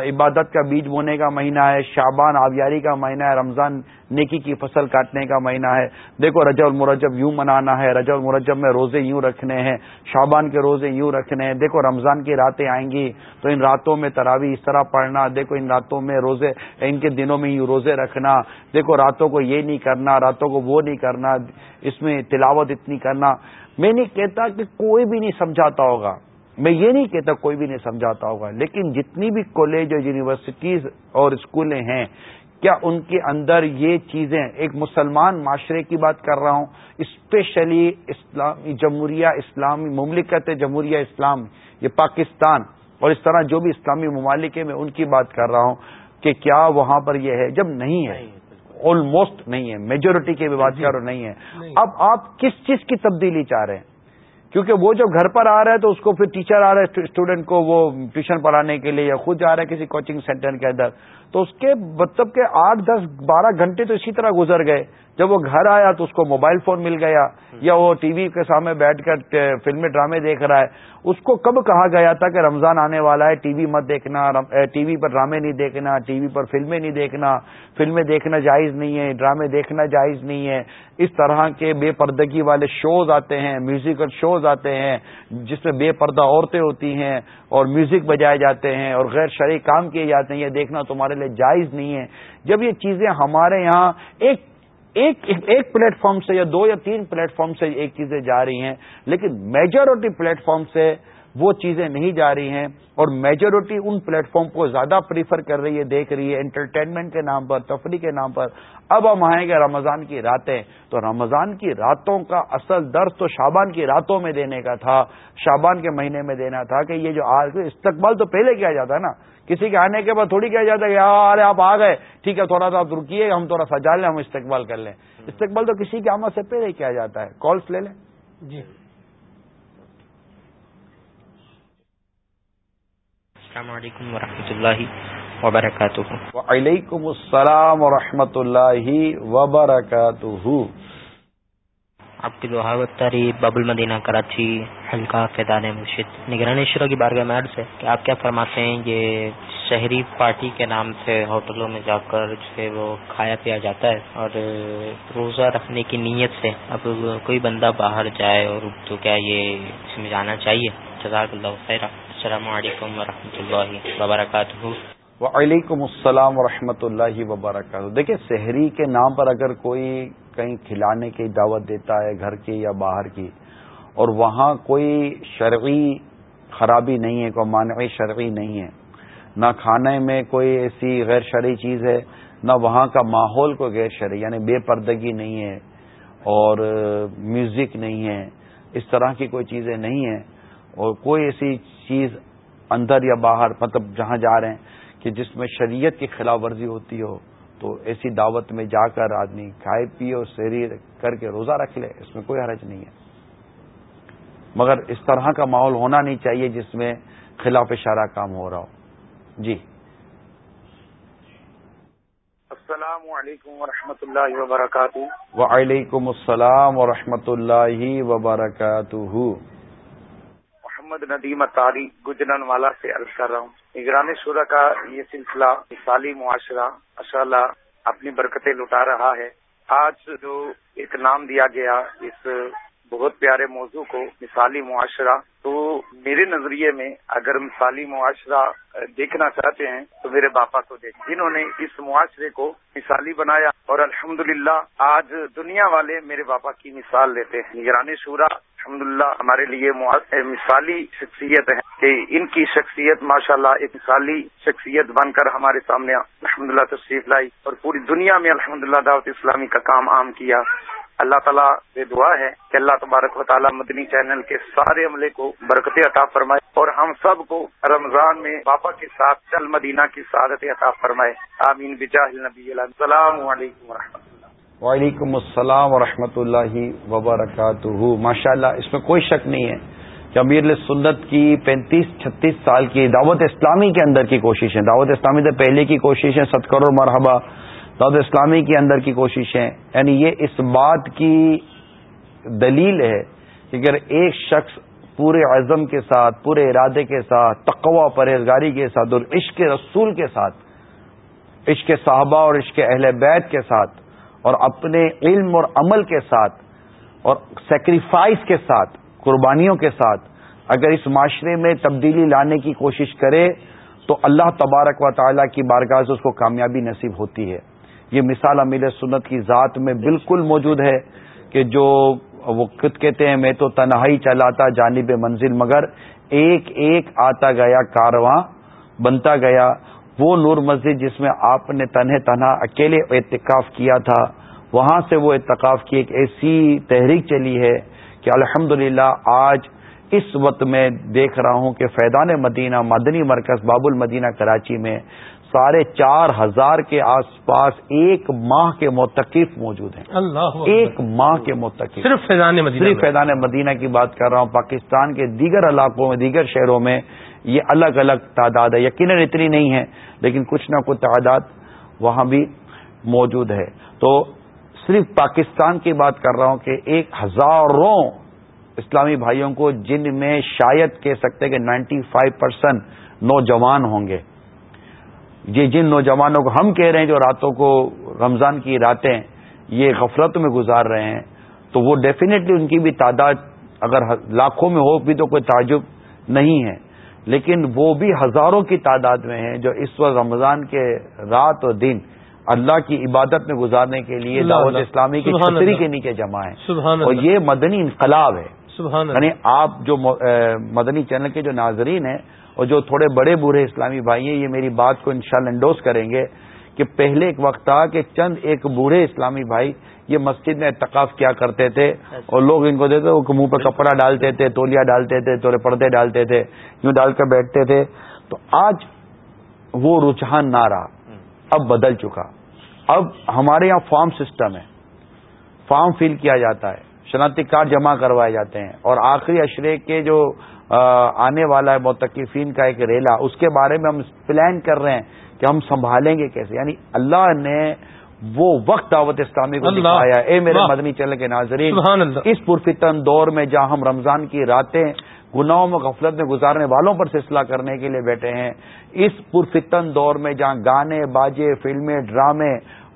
Speaker 2: عبادت کا بیج بونے کا مہینہ ہے شابان آبیاری کا مہینہ ہے، رمضان نیکی کی فصل کاٹنے کا مہینہ ہے۔ دیکھو رجب المرجب یوں منانا ہے، رجب المرجب میں روزے یوں رکھنے ہیں شابان کے روزے یوں رکھنے ہیں۔ دیکھو رمضان کی راتیں آئیں گی تو ان راتوں میں تراوی اس طرح پڑھنا، دیکھو ان راتوں میں روزے، ان کے دنوں میں یوں روزے رکھنا۔ دیکھو راتوں کو یہ نہیں کرنا، راتوں کو وہ نہیں کرنا، اس میں تلاوت اتنی کرنا۔ میں نہیں کہتا کہ کوئی بھی نہیں سمجھاتا ہوگا۔ میں یہ نہیں کہتا کوئی بھی نہیں سمجھاتا ہوگا۔ لیکن جتنی بھی کالج اور یونیورسٹیز اور اسکولیں ہیں کیا ان کے اندر یہ چیزیں ایک مسلمان معاشرے کی بات کر رہا ہوں اسپیشلی اسلامی جمہوریہ اسلامی مملکت جمہوریہ اسلام یہ پاکستان اور اس طرح جو بھی اسلامی ممالک ہے میں ان کی بات کر رہا ہوں کہ کیا وہاں پر یہ ہے جب نہیں ہے آلموسٹ نہیں ہے میجورٹی کی بھی بات کر رہا نہیں ہے۔ اب آپ کس چیز کی تبدیلی چاہ رہے ہیں؟ کیونکہ وہ جو گھر پر آ رہا ہے تو اس کو پھر ٹیچر آ رہا ہے اسٹوڈنٹ کو وہ ٹیوشن پڑھانے کے لیے یا خود جا رہا ہے کسی کوچنگ سینٹر کے اندر۔ تو اس کے مطلب کہ آٹھ دس بارہ گھنٹے تو اسی طرح گزر گئے۔ جب وہ گھر آیا تو اس کو موبائل فون مل گیا یا وہ ٹی وی کے سامنے بیٹھ کر فلمی ڈرامے دیکھ رہا ہے۔ اس کو کب کہا گیا تھا کہ رمضان آنے والا ہے، ٹی وی مت دیکھنا ٹی وی پر ڈرامے نہیں دیکھنا، ٹی وی پر فلمیں نہیں دیکھنا، فلمیں دیکھنا جائز نہیں ہے، ڈرامے دیکھنا جائز نہیں ہے۔ اس طرح کے بے پردگی والے شوز آتے ہیں میوزیکل شوز آتے ہیں، جس میں بے پردہ عورتیں ہوتی ہیں اور میوزک بجائے جاتے ہیں اور غیر شرعی کام کیے جاتے ہیں، یہ دیکھنا تمہارے لیے جائز نہیں ہے۔ جب یہ چیزیں ہمارے یہاں ایک ایک ایک پلیٹ فارم سے یا دو یا تین پلیٹ فارم سے ایک چیزیں جا رہی ہیں، لیکن میجورٹی پلیٹ فارم سے وہ چیزیں نہیں جا رہی ہیں اور میجورٹی ان پلیٹ فارم کو زیادہ پریفر کر رہی ہے، دیکھ رہی ہے انٹرٹینمنٹ کے نام پر، تفریح کے نام پر۔ اب ہم آئیں گے رمضان کی راتیں۔ تو رمضان کی راتوں کا اصل درد تو شابان کی راتوں میں دینے کا تھا شابان کے مہینے میں دینا تھا کہ یہ جو آج استقبال تو پہلے کیا جاتا ہے نا۔ کسی کے آنے کے بعد تھوڑی کیا جاتا ہے یار آپ آ گئے، ٹھیک ہے، تھوڑا سا آپ رکیے، ہم تھوڑا سجا لیں، ہم استقبال کر لیں۔ استقبال تو کسی کے آمد سے پہلے کیا جاتا ہے۔ کالس لے لیں۔ جی۔
Speaker 5: السلام علیکم ورحمۃ اللہ وبرکاتہ.
Speaker 2: وعلیکم السلام ورحمۃ اللہ وبرکاتہ.
Speaker 5: آپ کی دعاوت تاری باب المدینہ کراچی حلقہ فیضان مرشد نگرانی شروع کی بارگاہ میں ہے کہ آپ کیا فرماتے ہیں یہ شہری پارٹی کے نام سے ہوٹلوں میں جا کر جو وہ کھایا پیا جاتا ہے اور روزہ رکھنے کی نیت سے اب کوئی بندہ باہر جائے اور تو کیا یہ اس میں جانا چاہیے؟ جزاک اللہ خیر السلام علیکم ورحمۃ اللہ وبرکاتہ۔
Speaker 2: وعلیکم السلام ورحمۃ اللہ وبرکاتہ۔ دیکھیں شہری کے نام پر اگر کوئی کہیں کھلانے کی دعوت دیتا ہے، گھر کی یا باہر کی، اور وہاں کوئی شرعی خرابی نہیں ہے، کوئی مانعی شرعی نہیں ہے، نہ کھانے میں کوئی ایسی غیر شرعی چیز ہے، نہ وہاں کا ماحول کوئی غیر شرعی یعنی بے پردگی نہیں ہے اور میوزک نہیں ہے، اس طرح کی کوئی چیزیں نہیں ہیں، اور کوئی ایسی چیز اندر یا باہر مطلب جہاں جا رہے ہیں کہ جس میں شریعت کی خلاف ورزی ہوتی ہو تو ایسی دعوت میں جا کر آدمی کھائے پیے اور سیری کر کے روزہ رکھ لے اس میں کوئی حرج نہیں ہے۔ مگر اس طرح کا ماحول ہونا نہیں چاہیے جس میں خلاف اشارہ کام ہو رہا ہو۔ جی۔
Speaker 6: السلام علیکم ورحمۃ اللہ وبرکاتہ۔
Speaker 2: وعلیکم السلام ورحمۃ اللہ وبرکاتہ۔
Speaker 6: محمد ندیم تاری گجران والا سے عرض کر رہا ہوں۔ نگرانی شورا کا یہ سلسلہ مثالی معاشرہ ماشاء اللہ اپنی برکتیں لٹا رہا ہے۔ آج جو ایک نام دیا گیا اس بہت پیارے موضوع کو، مثالی معاشرہ، تو میرے نظریے میں اگر مثالی معاشرہ دیکھنا چاہتے ہیں تو میرے باپا کو دیکھ جنہوں نے اس معاشرے کو مثالی بنایا اور الحمدللہ آج دنیا والے میرے باپا کی مثال لیتے ہیں۔ نگرانی شورا الحمدللہ، ہمارے لیے مثالی شخصیت ہے کہ ان کی شخصیت، ماشاءاللہ، ایک مثالی شخصیت بن کر ہمارے سامنے الحمدللہ تشریف لائی اور پوری دنیا میں الحمدللہ دعوت اسلامی کا کام عام کیا۔ اللہ تعالیٰ سے دعا ہے کہ اللہ تبارک و تعالیٰ مدنی چینل کے سارے عملے کو برکت عطا فرمائے اور ہم سب کو رمضان میں پاپا کے ساتھ چل مدینہ کی سعادت عطا فرمائے۔ آمین، بجاہ نبی السلام. علیکم و رحمۃ اللہ۔
Speaker 2: وعلیکم السلام ورحمۃ اللہ وبرکاتہ۔ ماشاء اللہ اس میں کوئی شک نہیں ہے کہ امیر سنت کی پینتیس، چھتیس سال کی دعوت اسلامی کے اندر کی کوشش ہے دعوت اسلامی سے پہلے کی کوشش ہے ست کروڑ مرحبا دعوت اسلامی کے اندر کی کوششیں۔ یعنی یہ اس بات کی دلیل ہے کہ اگر ایک شخص پورے عزم کے ساتھ، پورے ارادے کے ساتھ تقوا پرہیزگاری کے ساتھ اور عشق رسول کے ساتھ، عشق صحابہ اور عشق اہل بیت کے ساتھ اور اپنے علم اور عمل کے ساتھ اور سیکریفائس کے ساتھ، قربانیوں کے ساتھ اگر اس معاشرے میں تبدیلی لانے کی کوشش کرے تو اللہ تبارک و تعالیٰ کی بارگاہ سے اس کو کامیابی نصیب ہوتی ہے۔ یہ مثال امیر سنت کی ذات میں بالکل موجود ہے کہ جو وہ خود کہتے ہیں، میں تو تنہائی چلاتا جانب منزل مگر ایک ایک آتا گیا، کارواں بنتا گیا وہ نور مسجد جس میں آپ نے تنہ تنہا اکیلے اعتکاف کیا تھا وہاں سے وہ اعتکاف کی ایک ایسی تحریک چلی ہے کہ الحمد آج اس وقت میں دیکھ رہا ہوں کہ فیضان مدینہ مدنی مرکز باب المدینہ کراچی میں ساڑھے چار ہزار کے آس پاس ایک ماہ کے متقف موجود ہیں۔
Speaker 1: اللہ
Speaker 2: ایک ماہ کے متقف
Speaker 1: صرف فیضان مدینہ
Speaker 2: صرف فیضان مدینہ کی بات کر رہا ہوں پاکستان کے دیگر علاقوں میں دیگر شہروں میں یہ الگ الگ تعداد ہے، یقیناً اتنی نہیں ہے، لیکن کچھ نہ کچھ تعداد وہاں بھی موجود ہے۔ تو صرف پاکستان کی بات کر رہا ہوں کہ ایک ہزاروں اسلامی بھائیوں کو جن میں شاید کہہ سکتے کہ نائنٹی فائیو پرسینٹ نوجوان ہوں گے۔ یہ جن نوجوانوں کو ہم کہہ رہے ہیں جو راتوں کو رمضان کی راتیں یہ غفلت میں گزار رہے ہیں، تو وہ ڈیفینیٹلی ان کی بھی تعداد اگر لاکھوں میں ہو بھی تو کوئی تعجب نہیں ہے۔ لیکن وہ بھی ہزاروں کی تعداد میں ہیں جو اس وقت رمضان کے رات اور دن اللہ کی عبادت میں گزارنے کے لیے دعوت اسلامی کی چھتری کے نیچے جمع ہے اور یہ مدنی انقلاب ہے. یعنی آپ جو مدنی چینل کے جو ناظرین ہیں اور جو تھوڑے بڑے بوڑھے اسلامی بھائی ہیں یہ میری بات کو انشاءاللہ انڈوس کریں گے. کہ پہلے ایک وقت تھا کہ چند ایک بوڑھے اسلامی بھائی یہ مسجد میں اتقاف کیا کرتے تھے اور لوگ ان کو دیتے وہ منہ پہ کپڑا ڈالتے تھے، تولیا ڈالتے تھے تھوڑے پردے ڈالتے تھے، یوں ڈال کر بیٹھتے تھے۔ تو آج وہ رجحان نہ رہا، اب بدل چکا۔ اب ہمارے یہاں فارم سسٹم ہے۔ فارم فل کیا جاتا ہے، شناختی کارڈ جمع کروائے جاتے ہیں۔ اور آخری اشرے کے جو آنے والا ہے، متقفین کا ایک ریلا اس کے بارے میں ہم پلان کر رہے ہیں۔ کہ ہم سنبھالیں گے کیسے؟ یعنی اللہ نے وہ وقت دعوت اسلامی کو دکھایا. اے میرے مدنی چل کے ناظرین اس پرفتن دور میں جہاں ہم رمضان کی راتیں گناہوں میں غفلت میں گزارنے والوں پر سلسلہ کرنے کے لیے بیٹھے ہیں اس پرفتن دور میں جہاں گانے باجے فلمیں ڈرامے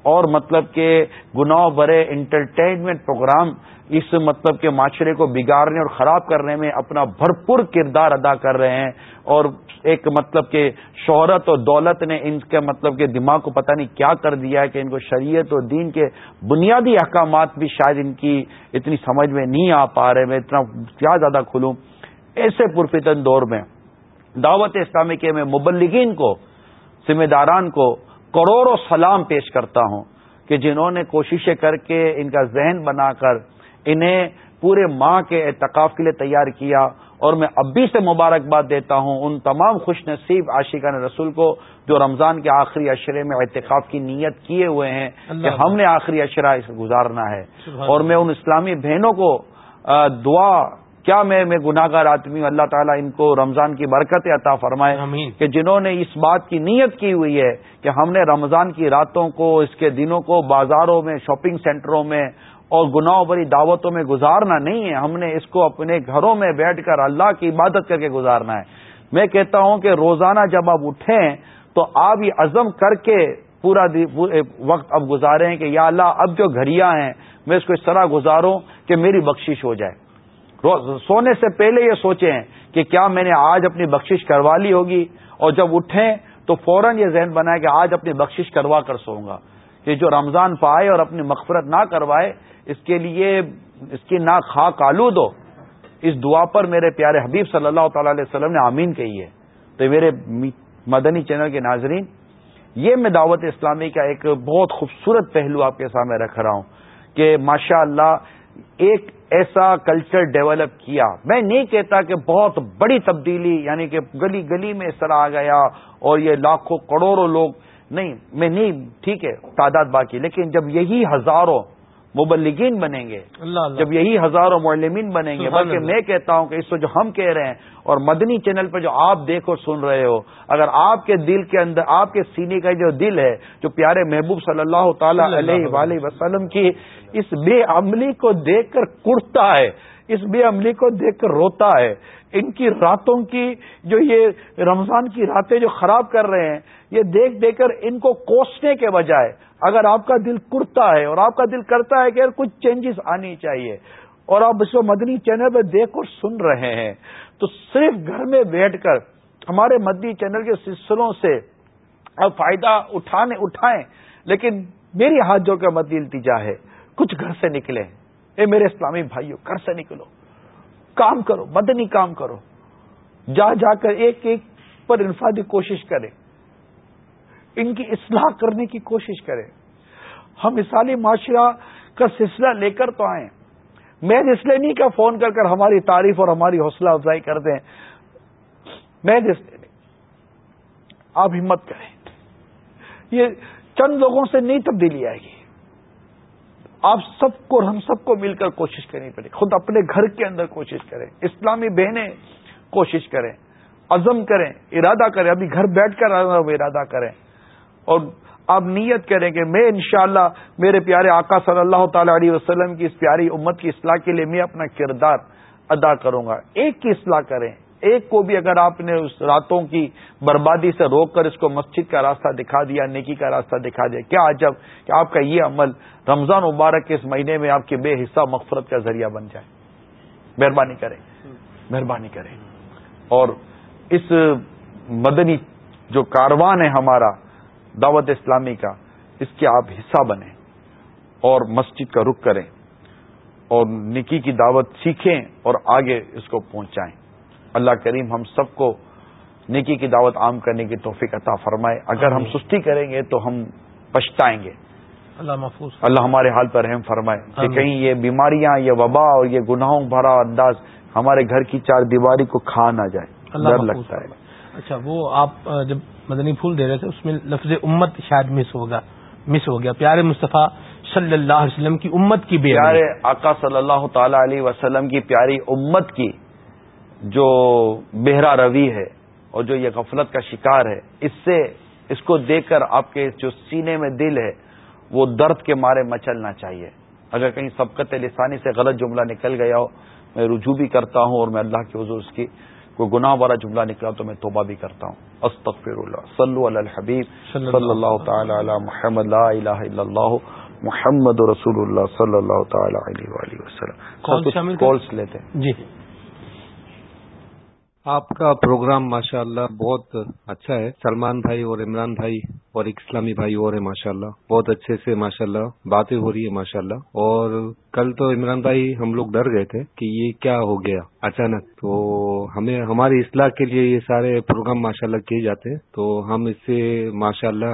Speaker 2: اور مطلب کہ گناہ برے انٹرٹینمنٹ پروگرام اس مطلب کہ معاشرے کو بگاڑنے اور خراب کرنے میں اپنا بھرپور کردار ادا کر رہے ہیں اور ایک مطلب کہ شہرت اور دولت نے ان کے مطلب کہ دماغ کو پتہ نہیں کیا کر دیا ہے کہ ان کو شریعت اور دین کے بنیادی احکامات بھی شاید ان کی اتنی سمجھ میں نہیں آ پا رہے میں اتنا کیا زیادہ کھلوں۔ ایسے پرفتن دور میں دعوت اسلامی کے میں مبلگین کو، ذمہ داران کو کروڑوں سلام پیش کرتا ہوں کہ جنہوں نے کوششیں کر کے ان کا ذہن بنا کر انہیں پورے ماہ کے اعتکاف کے لیے تیار کیا اور میں اب بھی سے مبارکباد دیتا ہوں ان تمام خوش نصیب عاشقان رسول کو جو رمضان کے آخری اشرے میں اعتکاف کی نیت کیے ہوئے ہیں کہ ہم نے آخری اشرہ گزارنا ہے اور میں ان اسلامی بہنوں کو دعا کیا میں میں گناہ گار آدمی ہوں؟ اللہ تعالیٰ ان کو رمضان کی برکت عطا فرمائے
Speaker 1: آمین۔
Speaker 2: کہ جنہوں نے اس بات کی نیت کی ہوئی ہے کہ ہم نے رمضان کی راتوں کو اس کے دنوں کو بازاروں میں شاپنگ سینٹروں میں اور گناہوں بری دعوتوں میں گزارنا نہیں ہے۔ ہم نے اس کو اپنے گھروں میں بیٹھ کر اللہ کی عبادت کر کے گزارنا ہے۔ میں کہتا ہوں کہ روزانہ جب آپ اٹھیں تو آپ یہ عزم کر کے پورا وقت اب گزارے ہیں کہ یا اللہ اب جو گھڑیاں ہیں میں اس کو اس طرح گزاروں کہ میری بخشش ہو جائے۔ سونے سے پہلے یہ سوچیں کہ کیا میں نے آج اپنی بخشش کروا لی ہوگی؟ اور جب اٹھیں تو فوراً یہ ذہن بنائے کہ آج اپنی بخشش کروا کر سوؤں گا۔ کہ جو رمضان پائے اور اپنی مغفرت نہ کروائے، اس کے لیے اس کی نہ خاک آلود ہو۔ اس دعا پر میرے پیارے حبیب صلی اللہ تعالی علیہ وسلم نے آمین کہی ہے۔ تو میرے مدنی چینل کے ناظرین، یہ میں دعوت اسلامی کا ایک بہت خوبصورت پہلو آپ کے سامنے رکھ رہا ہوں کہ ماشاء اللہ ایک ایسا کلچر ڈیولپ کیا۔ میں نہیں کہتا کہ بہت بڑی تبدیلی یعنی کہ گلی گلی میں اس طرح آ گیا اور یہ لاکھوں کروڑوں لوگ، نہیں، میں نہیں، ٹھیک ہے، تعداد باقی، لیکن جب یہی ہزاروں مبلگین بنیں گے۔
Speaker 1: اللہ اللہ۔
Speaker 2: جب یہی ہزاروں معلمین بنیں گے بلکہ میں کہتا ہوں کہ اس کو جو ہم کہہ رہے ہیں اور مدنی چینل پہ جو آپ دیکھو سن رہے ہو اگر آپ کے دل کے اندر آپ کے سینے کا جو دل ہے جو پیارے محبوب صلی اللہ تعالی علیہ وآلہ وسلم کی اس بے عملی کو دیکھ کر کڑتا ہے اس بے عملی کو دیکھ کر روتا ہے۔ ان کی راتوں کی جو یہ رمضان کی راتیں جو خراب کر رہے ہیں یہ دیکھ دیکھ کر ان کو کوسنے کے بجائے اگر آپ کا دل کرتا ہے اور آپ کا دل کرتا ہے کہ کچھ چینجز آنی چاہیے اور آپ اس کو مدنی چینل پہ دیکھ کر سن رہے ہیں، تو صرف گھر میں بیٹھ کر ہمارے مدنی چینل کے سلسلوں سے آپ فائدہ اٹھانے اٹھائیں، لیکن میری ہاتھ جو کہ مدنی التجا ہے، کچھ گھر سے نکلے اے میرے اسلامی بھائیوں گھر سے نکلو۔ کام کرو، مدنی کام کرو۔ جا جا کر ایک ایک پر انفادی کوشش کریں۔ ان کی اصلاح کرنے کی کوشش کریں۔ ہم مثالی معاشرہ کا سلسلہ لے کر تو آئیں۔ میں اس لیے نہیں کہ فون کر کر ہماری تعریف اور ہماری حوصلہ افزائی کر دیں۔ میں اس لیے نہیں۔ آپ ہمت کریں۔ یہ چند لوگوں سے نہیں تبدیلی آئے گی۔ آپ سب کو اور ہم سب کو مل کر کوشش کرنی پڑے۔ خود اپنے گھر کے اندر کوشش کریں۔ اسلامی بہنیں کوشش کریں۔ عزم کریں۔ ارادہ کریں۔ ابھی گھر بیٹھ کر ارادہ کریں۔ اور آپ نیت کریں کہ میں انشاءاللہ میرے پیارے آقا صلی اللہ تعالی علیہ وسلم کی اس پیاری امت کی اصلاح کے لیے میں اپنا کردار ادا کروں گا۔ ایک کی اصلاح کریں۔ ایک کو بھی اگر آپ نے اس راتوں کی بربادی سے روک کر اس کو مسجد کا راستہ دکھا دیا، نیکی کا راستہ دکھا دیا، کیا عجب کہ آپ کا یہ عمل رمضان مبارک کے اس مہینے میں آپ کے بے حصہ مغفرت کا ذریعہ بن جائے۔ مہربانی کریں۔ مہربانی کریں۔ اور اس مدنی جو کاروان ہے ہمارا دعوت اسلامی کا اس کے آپ حصہ بنیں اور مسجد کا رخ کریں اور نکی کی دعوت سیکھیں اور آگے اس کو پہنچائیں۔ اللہ کریم ہم سب کو نکی کی دعوت عام کرنے کی توفیق عطا فرمائے۔ اگر ہم سستی کریں گے تو ہم پچھتائیں گے۔
Speaker 1: اللہ محفوظ
Speaker 2: اللہ ہمارے حال پر رحم فرمائے کہ کہیں یہ بیماریاں یہ وبا اور یہ گناہوں بھرا انداز ہمارے گھر کی چار دیواری کو کھا نہ جائے۔ ڈر لگتا ہے۔
Speaker 1: اچھا وہ آپ جب مدنی پھول دے رہے تھے، اس میں لفظ امت شاید مس ہوگا، مس ہو گیا۔ پیارے مصطفیٰ صلی اللہ علیہ وسلم کی امت کی
Speaker 2: پیارے آقا صلی اللہ تعالی علیہ وسلم کی پیاری امت کی جو بہرا روی ہے اور جو یہ غفلت کا شکار ہے، اس سے، اس کو دیکھ کر آپ کے جو سینے میں دل ہے، وہ درد کے مارے مچلنا چاہیے۔ اگر کہیں سبقت لسانی سے غلط جملہ نکل گیا ہو، میں رجوع بھی کرتا ہوں اور میں اللہ کے حضور اس کی کوئی گناہ والا جملہ نکلا تو میں توبہ بھی کرتا ہوں۔ استغفر اللہ صلو علی الحبیب۔ صلی اللہ تعالی علی محمد لا الہ الا اللہ محمد رسول اللہ صلی اللہ تعالی علیہ وسلم۔ کالس لیتے
Speaker 1: جی۔
Speaker 7: آپ کا پروگرام ماشاء اللہ بہت اچھا ہے۔ سلمان بھائی اور عمران بھائی اور ایک اسلامی بھائی اور ہے ماشاء اللہ بہت اچھے سے ماشاء اللہ باتیں ہو رہی ہے ماشاء اللہ اور کل تو عمران بھائی ہم لوگ ڈر گئے تھے کہ یہ کیا ہو گیا اچانک۔ تو ہمیں ہماری اصلاح کے لیے یہ سارے پروگرام ماشاء اللہ کیے جاتے ہیں۔ تو ہم اس سے ماشاء اللہ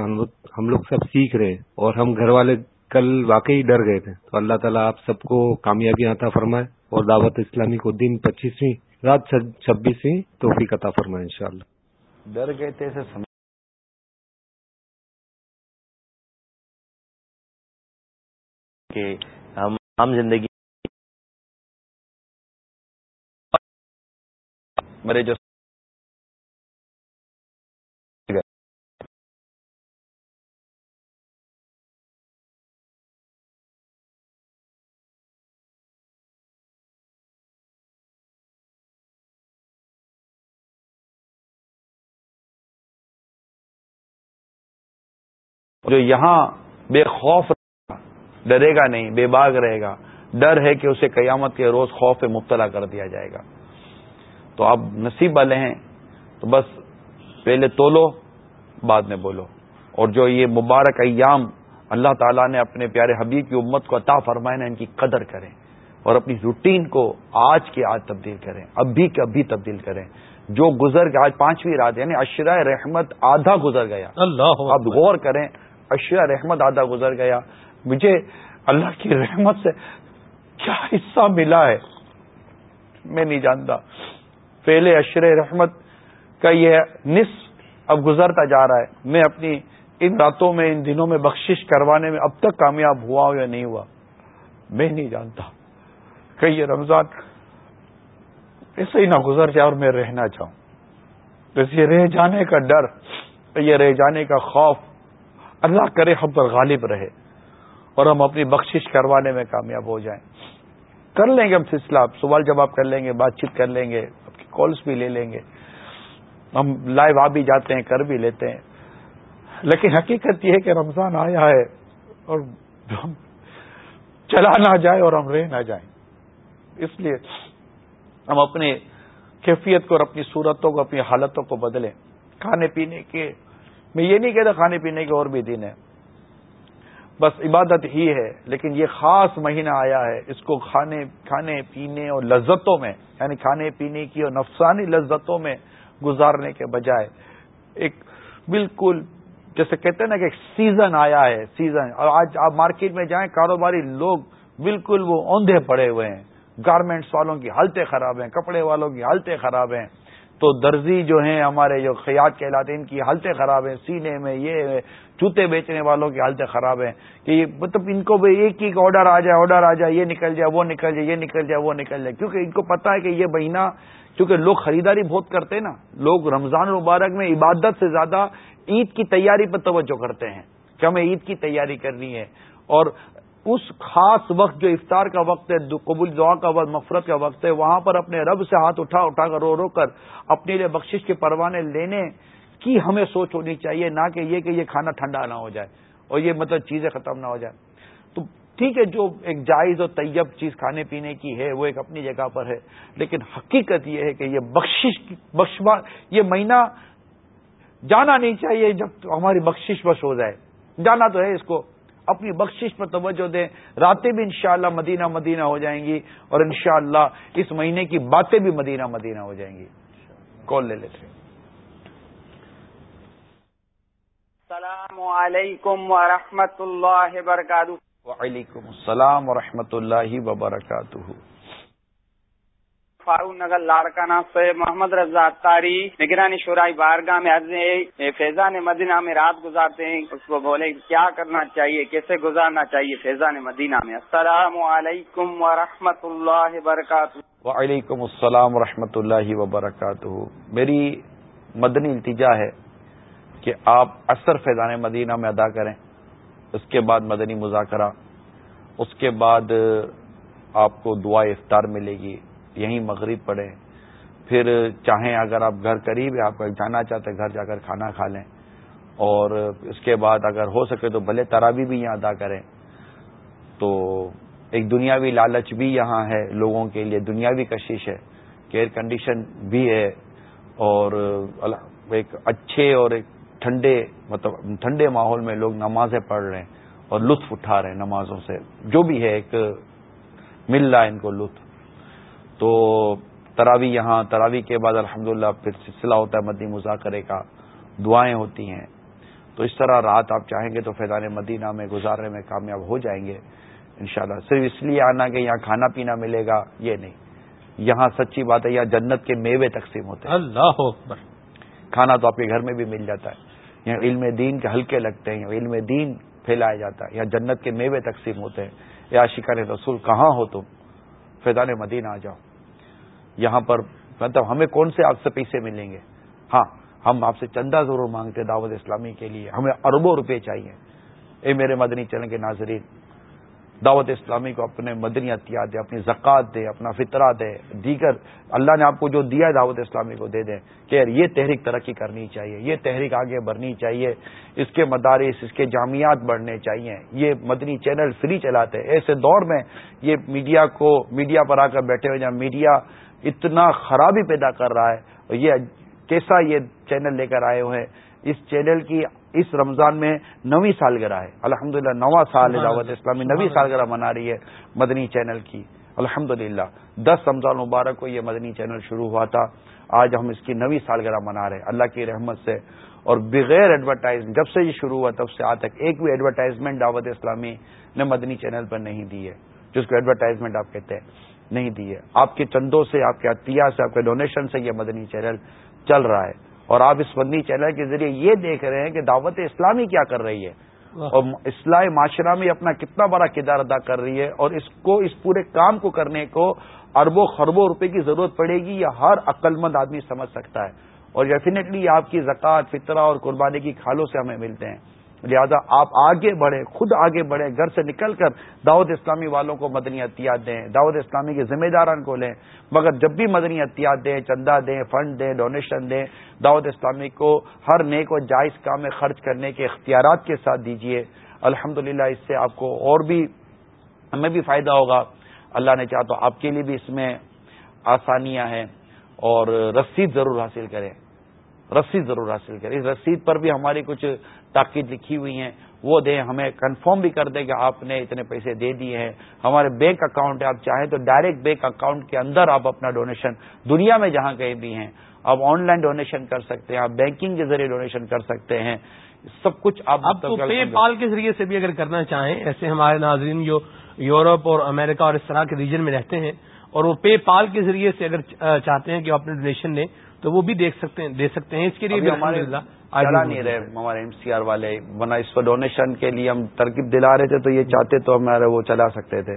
Speaker 7: ہم لوگ سب سیکھ رہے ہیں۔ اور ہم گھر والے کل واقعی ڈر گئے تھے۔ تو اللہ تعالیٰ آپ سب کو کامیابی عطا فرمائے اور دعوت اسلامی کو دن پچیسویں رات چھبیسویں توفیق عطا فرمائے انشاءاللہ۔
Speaker 2: ڈر گئے تھے اسے
Speaker 4: کہ ہم عام زندگی
Speaker 2: میرے جو جو یہاں بے خوف ڈرے گا نہیں بے باغ رہے گا ڈر ہے کہ اسے قیامت کے روز خوف پہ مبتلا کر دیا جائے گا۔ تو آپ نصیب والے ہیں تو بس پہلے تولو بعد میں بولو۔ اور جو یہ مبارک ایام اللہ تعالیٰ نے اپنے پیارے حبیب کی امت کو عطا فرمائے نا ان کی قدر کریں۔ اور اپنی روٹین کو آج کے آج تبدیل کریں ابھی کے ابھی تبدیل کریں۔ جو گزر گیا آج پانچویں رات یعنی اشرا رحمت آدھا گزر گیا۔
Speaker 1: اللہ
Speaker 2: آپ غور کریں اشرا رحمت آدھا گزر گیا۔ مجھے اللہ کی رحمت سے کیا حصہ ملا ہے؟ میں نہیں جانتا۔ پہلے اشر رحمت کا یہ نصف اب گزرتا جا رہا ہے۔ میں اپنی ان راتوں میں، ان دنوں میں بخشش کروانے میں اب تک کامیاب ہوا ہو یا نہیں ہوا؟ میں نہیں جانتا۔ کہ یہ رمضان ایسے ہی نہ گزر جائے اور میں رہنا چاہوں۔ بس یہ رہ جانے کا ڈر، یہ رہ جانے کا خوف اللہ کرے ہم پر غالب رہے اور ہم اپنی بخشش کروانے میں کامیاب ہو جائیں۔ کر لیں گے ہم سلسلہ سوال جواب کر لیں گے، بات چیت کر لیں گے، آپ کی کالس بھی لے لیں گے۔ ہم لائیو آ بھی جاتے ہیں، کر بھی لیتے ہیں۔ لیکن حقیقت یہ ہے کہ رمضان آیا ہے اور ہم چلا نہ جائے اور ہم رہ نہ جائیں۔ اس لیے ہم اپنے کیفیت کو اور اپنی صورتوں کو، اپنی حالتوں کو بدلیں۔ کھانے پینے کے میں یہ نہیں کہتا کھانے پینے کے اور بھی دن ہیں۔ بس عبادت ہی ہے، لیکن یہ خاص مہینہ آیا ہے اس کو کھانے کھانے پینے اور لذتوں میں یعنی کھانے پینے کی اور نفسانی لذتوں میں گزارنے کے بجائے ایک بالکل جیسے کہتے ہیں نا کہ ایک سیزن آیا ہے سیزن اور آج آپ مارکیٹ میں جائیں، کاروباری لوگ بالکل وہ اوندھے پڑے ہوئے ہیں۔ گارمنٹس والوں کی حالتیں خراب ہیں، کپڑے والوں کی حالتیں خراب ہیں۔ تو درزی جو ہیں ہمارے جو خیات کہلاتے ہیں، ان کی حالتیں خراب ہیں، سینے میں یہ جوتے بیچنے والوں کی حالتیں خراب ہیں کہ یہ مطلب ان کو بھی ایک ہی آرڈر آ جائے، آرڈر آ جائے، یہ نکل جائے، وہ نکل جائے، یہ نکل جائے، وہ نکل جائے۔ کیونکہ ان کو پتا ہے کہ یہ مہینہ کیونکہ لوگ خریداری بہت کرتے ہیں نا، لوگ رمضان المبارک میں عبادت سے زیادہ عید کی تیاری پر توجہ کرتے ہیں، کہ ہمیں عید کی تیاری کرنی ہے۔ اور اس خاص وقت جو افطار کا وقت ہے قبول دعا کا وقت مفرت کا وقت ہے، وہاں پر اپنے رب سے ہاتھ اٹھا اٹھا کر رو رو کر اپنے لیے بخشش کے پروانے لینے کی ہمیں سوچ ہونی چاہیے، نہ کہ یہ کہ یہ کھانا ٹھنڈا نہ ہو جائے اور یہ مطلب چیزیں ختم نہ ہو جائے تو ٹھیک ہے، جو ایک جائز اور طیب چیز کھانے پینے کی ہے، وہ ایک اپنی جگہ پر ہے، لیکن حقیقت یہ ہے کہ یہ بخشش بخشوا یہ مہینہ جانا نہیں چاہیے جب ہماری بخشش بش ہو جائے۔ جانا تو ہے اس کو۔ اپنی بخشش پر توجہ دیں۔ راتیں بھی انشاءاللہ مدینہ مدینہ ہو جائیں گی اور انشاءاللہ اس مہینے کی باتیں بھی مدینہ مدینہ ہو جائیں گی۔ کال لے لیتے
Speaker 8: السلام علیکم ورحمۃ اللہ وبرکاتہ۔
Speaker 2: وعلیکم السلام ورحمۃ اللہ وبرکاتہ۔
Speaker 8: فاروق نگر لاڑکانہ سے محمد رضا تاری نگرانی شورائی بارگاہ میں فیضان مدینہ میں رات گزارتے ہیں، اس کو بولے کیا کرنا چاہیے، کیسے گزارنا چاہیے فیضان مدینہ میں؟ السلام علیکم ورحمۃ اللہ وبرکاتہ۔
Speaker 2: وعلیکم السلام ورحمۃ اللہ وبرکاتہ۔ میری مدنی التجا ہے کہ آپ اثر فیضان مدینہ میں ادا کریں، اس کے بعد مدنی مذاکرہ، اس کے بعد آپ کو دعا افطار ملے گی۔ یہیں مغرب پڑے۔ پھر چاہیں اگر آپ گھر قریب آپ جانا چاہتے ہیں، گھر جا کر کھانا کھا لیں۔ اور اس کے بعد اگر ہو سکے تو بھلے ترابی بھی یہاں ادا کریں۔ تو ایک دنیاوی لالچ بھی یہاں ہے لوگوں کے لیے۔ دنیاوی کشش ہے۔ کہ ایئر کنڈیشن بھی ہے۔ اور ایک اچھے اور ایک ٹھنڈے مطلب ٹھنڈے ماحول میں لوگ نمازیں پڑھ رہے ہیں اور لطف اٹھا رہے ہیں نمازوں سے۔ جو بھی ہے، ایک مل رہا ہے ان کو لطف۔ تو تراوی یہاں تراوی کے بعد الحمد پھر سلسلہ ہوتا ہے مدی مذاکرے کا دعائیں ہوتی ہیں۔ تو اس طرح رات آپ چاہیں گے تو فیضان مدینہ میں گزارنے میں کامیاب ہو جائیں گے انشاءاللہ۔ صرف اس لیے آنا کہ یہاں کھانا پینا ملے گا یہ نہیں۔ یہاں سچی بات ہے یہاں جنت کے میوے تقسیم ہوتے ہیں۔
Speaker 1: اللہ
Speaker 2: کھانا تو آپ کے گھر میں بھی مل جاتا ہے۔ یہاں علم دین کے ہلکے لگتے ہیں یہاں علم دین پھیلایا جاتا ہے یہاں جنت کے میوے تقسیم ہوتے ہیں۔ یا شکار رسول کہاں ہو تم؟ فیضان مدینہ آ جاؤ۔ یہاں پر مطلب ہمیں کون سے آپ سے پیسے ملیں گے؟ ہاں ہم آپ سے چندہ ضرور مانگتے دعوت اسلامی کے لیے، ہمیں اربوں روپے چاہیے۔ اے میرے مدنی چلن کے ناظرین دعوت اسلامی کو اپنے مدنی احتیاط دے، اپنی زکوٰۃ دے، اپنا فطرہ دے، دیگر اللہ نے آپ کو جو دیا ہے دعوت اسلامی کو دے دیں۔ کہ یار یہ تحریک ترقی کرنی چاہیے، یہ تحریک آگے بڑھنی چاہیے، اس کے مدارس، اس کے جامعات بڑھنے چاہیے۔ یہ مدنی چینل فری چلاتے ایسے دور میں یہ میڈیا کو، میڈیا پر آ کر بیٹھے ہوئے جہاں میڈیا اتنا خرابی پیدا کر رہا ہے یہ کیسا یہ چینل لے کر آئے ہوئے ہیں۔ اس چینل کی اس رمضان میں نویں سالگرہ ہے۔ الحمد للہ نواں سال دعوت اسلامی نویں سالگرہ منا رہی ہے مدنی چینل کی۔ الحمد للہ دس رمضان مبارک کو یہ مدنی چینل شروع ہوا تھا۔ آج ہم اس کی نویں سالگرہ منا رہے ہیں۔ اللہ کی رحمت سے۔ اور بغیر ایڈورٹائز جب سے یہ شروع ہوا تب سے آج تک ایک بھی ایڈورٹائزمنٹ دعوت اسلامی نے مدنی چینل پر نہیں دی ہے۔ جس کو ایڈورٹائزمنٹ آپ کہتے ہیں نہیں دی ہے۔ آپ کے چندوں سے آپ کے عطیہ سے آپ کے ڈونیشن سے یہ مدنی چینل چل رہا ہے۔ اور آپ اس مدنی چینل کے ذریعے یہ دیکھ رہے ہیں کہ دعوت اسلامی کیا کر رہی ہے اور اسلائی معاشرہ میں اپنا کتنا بڑا کردار ادا کر رہی ہے اور اس کو اس پورے کام کو کرنے کو اربوں خربوں روپے کی ضرورت پڑے گی یہ ہر عقل مند آدمی سمجھ سکتا ہے۔ اور ڈیفینیٹلی آپ کی زکوٰۃ فطرہ اور قربانی کی کھالوں سے ہمیں ملتے ہیں۔ لہذا آپ آگے بڑھیں، خود آگے بڑھیں، گھر سے نکل کر دعوت اسلامی والوں کو مدنی احتیاط دیں، دعوت اسلامی کے ذمہ داران کو لیں۔ مگر جب بھی مدنی احتیاط دیں، چندہ دیں، فنڈ دیں ڈونیشن دیں، دعوت اسلامی کو ہر نیک و جائز کام میں خرچ کرنے کے اختیارات کے ساتھ دیجیے الحمد اس سے آپ کو اور بھی ہمیں بھی فائدہ ہوگا۔ اللہ نے چاہ تو آپ کے لیے بھی اس میں آسانیاں ہیں اور رسید ضرور حاصل کریں۔ رسید ضرور حاصل کریں۔ اس رسید پر بھی ہماری کچھ تاکید لکھی ہوئی ہیں وہ دیں ہمیں کنفرم بھی کر دیں کہ آپ نے اتنے پیسے دے دیے ہیں۔ ہمارے بینک اکاؤنٹ ہے آپ چاہیں تو ڈائریکٹ بینک اکاؤنٹ کے اندر آپ اپنا ڈونیشن دنیا میں جہاں کہیں بھی ہیں آپ آن لائن ڈونیشن کر سکتے ہیں آپ بینکنگ کے ذریعے ڈونیشن کر سکتے ہیں۔ سب کچھ آپ
Speaker 1: اب تو پے پال کے ذریعے سے بھی اگر کرنا چاہیں ایسے ہمارے ناظرین جو یورپ اور امریکہ اور اس طرح کے ریجن میں رہتے ہیں اور وہ پے پال کے ذریعے سے اگر چاہتے ہیں کہ وہ اپنے ڈونیشن دیں تو وہ بھی دیکھ سکتے ہیں دے سکتے ہیں اس کے لیے بھی
Speaker 2: ہمارے چلا نہیں رہے ہمارے ایم سی آر والے۔ ورنہ اس پر ڈونیشن کے لیے ہم ترکیب دلا رہے تھے تو یہ چاہتے تو ہمارے وہ چلا سکتے تھے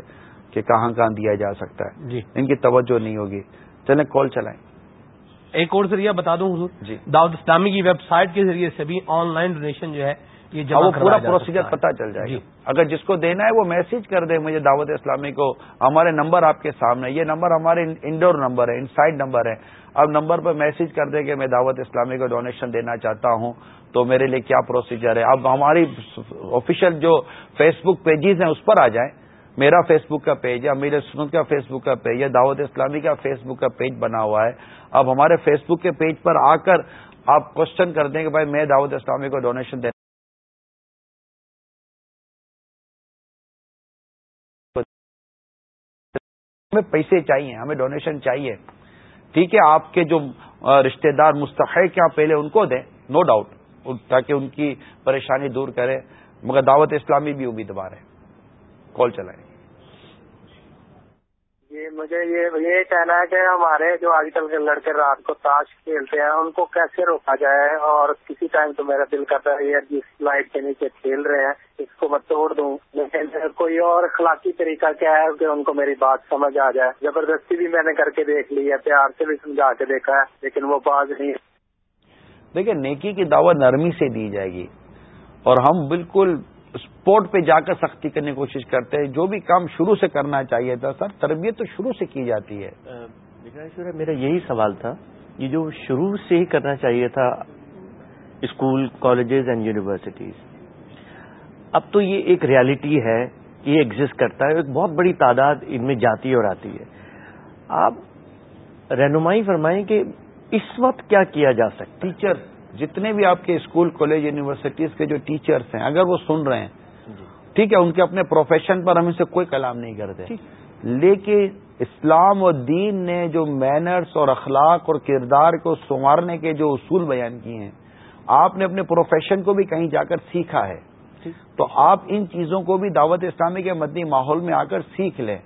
Speaker 2: کہ کہاں کہاں دیا جا سکتا ہے۔
Speaker 1: جی۔
Speaker 2: ان کی توجہ نہیں ہوگی۔ چلیں کال چلائیں۔
Speaker 1: ایک اور ذریعہ بتا دوں حضور۔
Speaker 2: جی۔
Speaker 1: داؤد اسلامی کی ویب سائٹ کے ذریعے سے بھی آن لائن ڈونیشن جو ہے یہ
Speaker 2: وہ پورا پروسیجر پتا چل جائے گا۔
Speaker 1: جی۔
Speaker 2: اگر جس کو دینا ہے وہ میسج کر دے مجھے دعوت اسلامی کو۔ ہمارے نمبر آپ کے سامنے یہ نمبر ہمارے انڈور نمبر ہے ان سائڈ نمبر ہے اب نمبر پر میسج کر دیں کہ میں دعوت اسلامی کو ڈونیشن دینا چاہتا ہوں تو میرے لیے کیا پروسیجر ہے؟ اب ہماری آفیشیل جو فیس بک پیجز ہیں اس پر آ جائیں۔ میرا فیس بک کا پیج ہے میرے سنت کا فیس بک کا پیج ہے دعوت اسلامی کا فیس بک کا پیج بنا ہوا ہے۔ اب ہمارے فیس بک کے پیج پر آ کر آپ کوشچن کر دیں کہ بھائی میں دعوت اسلامی کو ڈونیشن دینا ہمیں پیسے چاہیے، ہمیں ڈونیشن چاہیے۔ ٹھیک ہے، آپ کے جو رشتہ دار مستحق ہیں پہلے ان کو دیں نو ڈاؤٹ تاکہ ان کی پریشانی دور کرے مگر دعوت اسلامی بھی امیدوار ہے۔ کال چلائیں۔
Speaker 9: مجھے یہ کہنا ہے کہ ہمارے جو آج کل کے لڑکے رات کو تاش کھیلتے ہیں، ان کو کیسے روکا جائے؟ اور کسی ٹائم تو میرا دل کرتا ہے یار جس لائٹ کے نیچے کھیل رہے ہیں، اس کو میں توڑ دوں۔ لیکن کوئی اور اخلاقی طریقہ کیا ہے کہ ان کو میری بات سمجھ آ جائے؟ زبردستی بھی میں نے کر کے دیکھ لی ہے، پیار سے بھی سمجھا کے دیکھا ہے، لیکن وہ باز نہیں۔
Speaker 2: دیکھیں، نیکی کی دعوت نرمی سے دی جائے گی، اور ہم بالکل اسپورٹ پہ جا کر سختی کرنے کی کوشش کرتے ہیں۔ جو بھی کام شروع سے کرنا چاہیے تھا سر تربیت تو شروع سے کی جاتی ہے۔
Speaker 4: میرا یہی سوال تھا یہ جو شروع سے ہی کرنا چاہیے تھا اسکول کالجز اینڈ یونیورسٹیز اب تو یہ ایک ریالٹی ہے یہ ایگزٹ کرتا ہے ایک بہت بڑی تعداد ان میں جاتی اور آتی ہے۔ آپ رہنمائی فرمائیں کہ اس وقت کیا کیا جا سکتا
Speaker 2: ٹیچر جتنے بھی آپ کے اسکول کالج یونیورسٹیز کے جو ٹیچرس ہیں اگر وہ سن رہے ہیں۔ ٹھیک ہے ان کے اپنے پروفیشن پر ہم ان سے کوئی کلام نہیں کرتے۔ لیکن اسلام و دین نے جو مینرس اور اخلاق اور کردار کو سنوارنے کے جو اصول بیان کیے ہیں آپ نے اپنے پروفیشن کو بھی کہیں جا کر سیکھا ہے۔ تو آپ ان چیزوں کو بھی دعوت اسلامی کے مدنی ماحول میں آ کر سیکھ لیں۔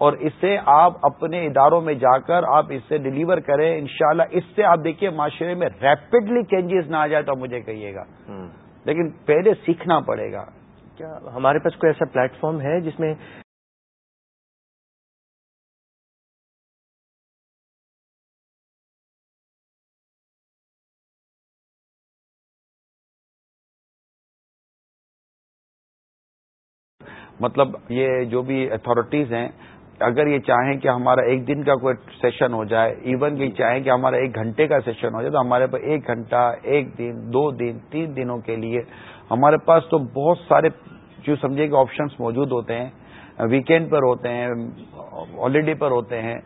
Speaker 2: اور اسے آپ اپنے اداروں میں جا کر آپ اسے ڈلیور کریں۔ انشاءاللہ اس سے آپ دیکھیے معاشرے میں ریپڈلی چینجز نہ آ جائے تو مجھے کہیے گا۔ لیکن پہلے سیکھنا پڑے گا۔
Speaker 4: کیا ہمارے پاس کوئی ایسا پلیٹ فارم ہے جس میں
Speaker 2: مطلب یہ جو بھی اتھارٹیز ہیں اگر یہ چاہیں کہ ہمارا ایک دن کا کوئی سیشن ہو جائے ایون کہ چاہیں کہ ہمارا ایک گھنٹے کا سیشن ہو جائے، تو ہمارے پاس ایک گھنٹہ، ایک دن، دو دن، تین دنوں کے لیے ہمارے پاس تو بہت سارے جو سمجھے کہ آپشنس موجود ہوتے ہیں ویکینڈ پر ہوتے ہیں ہالیڈے پر ہوتے ہیں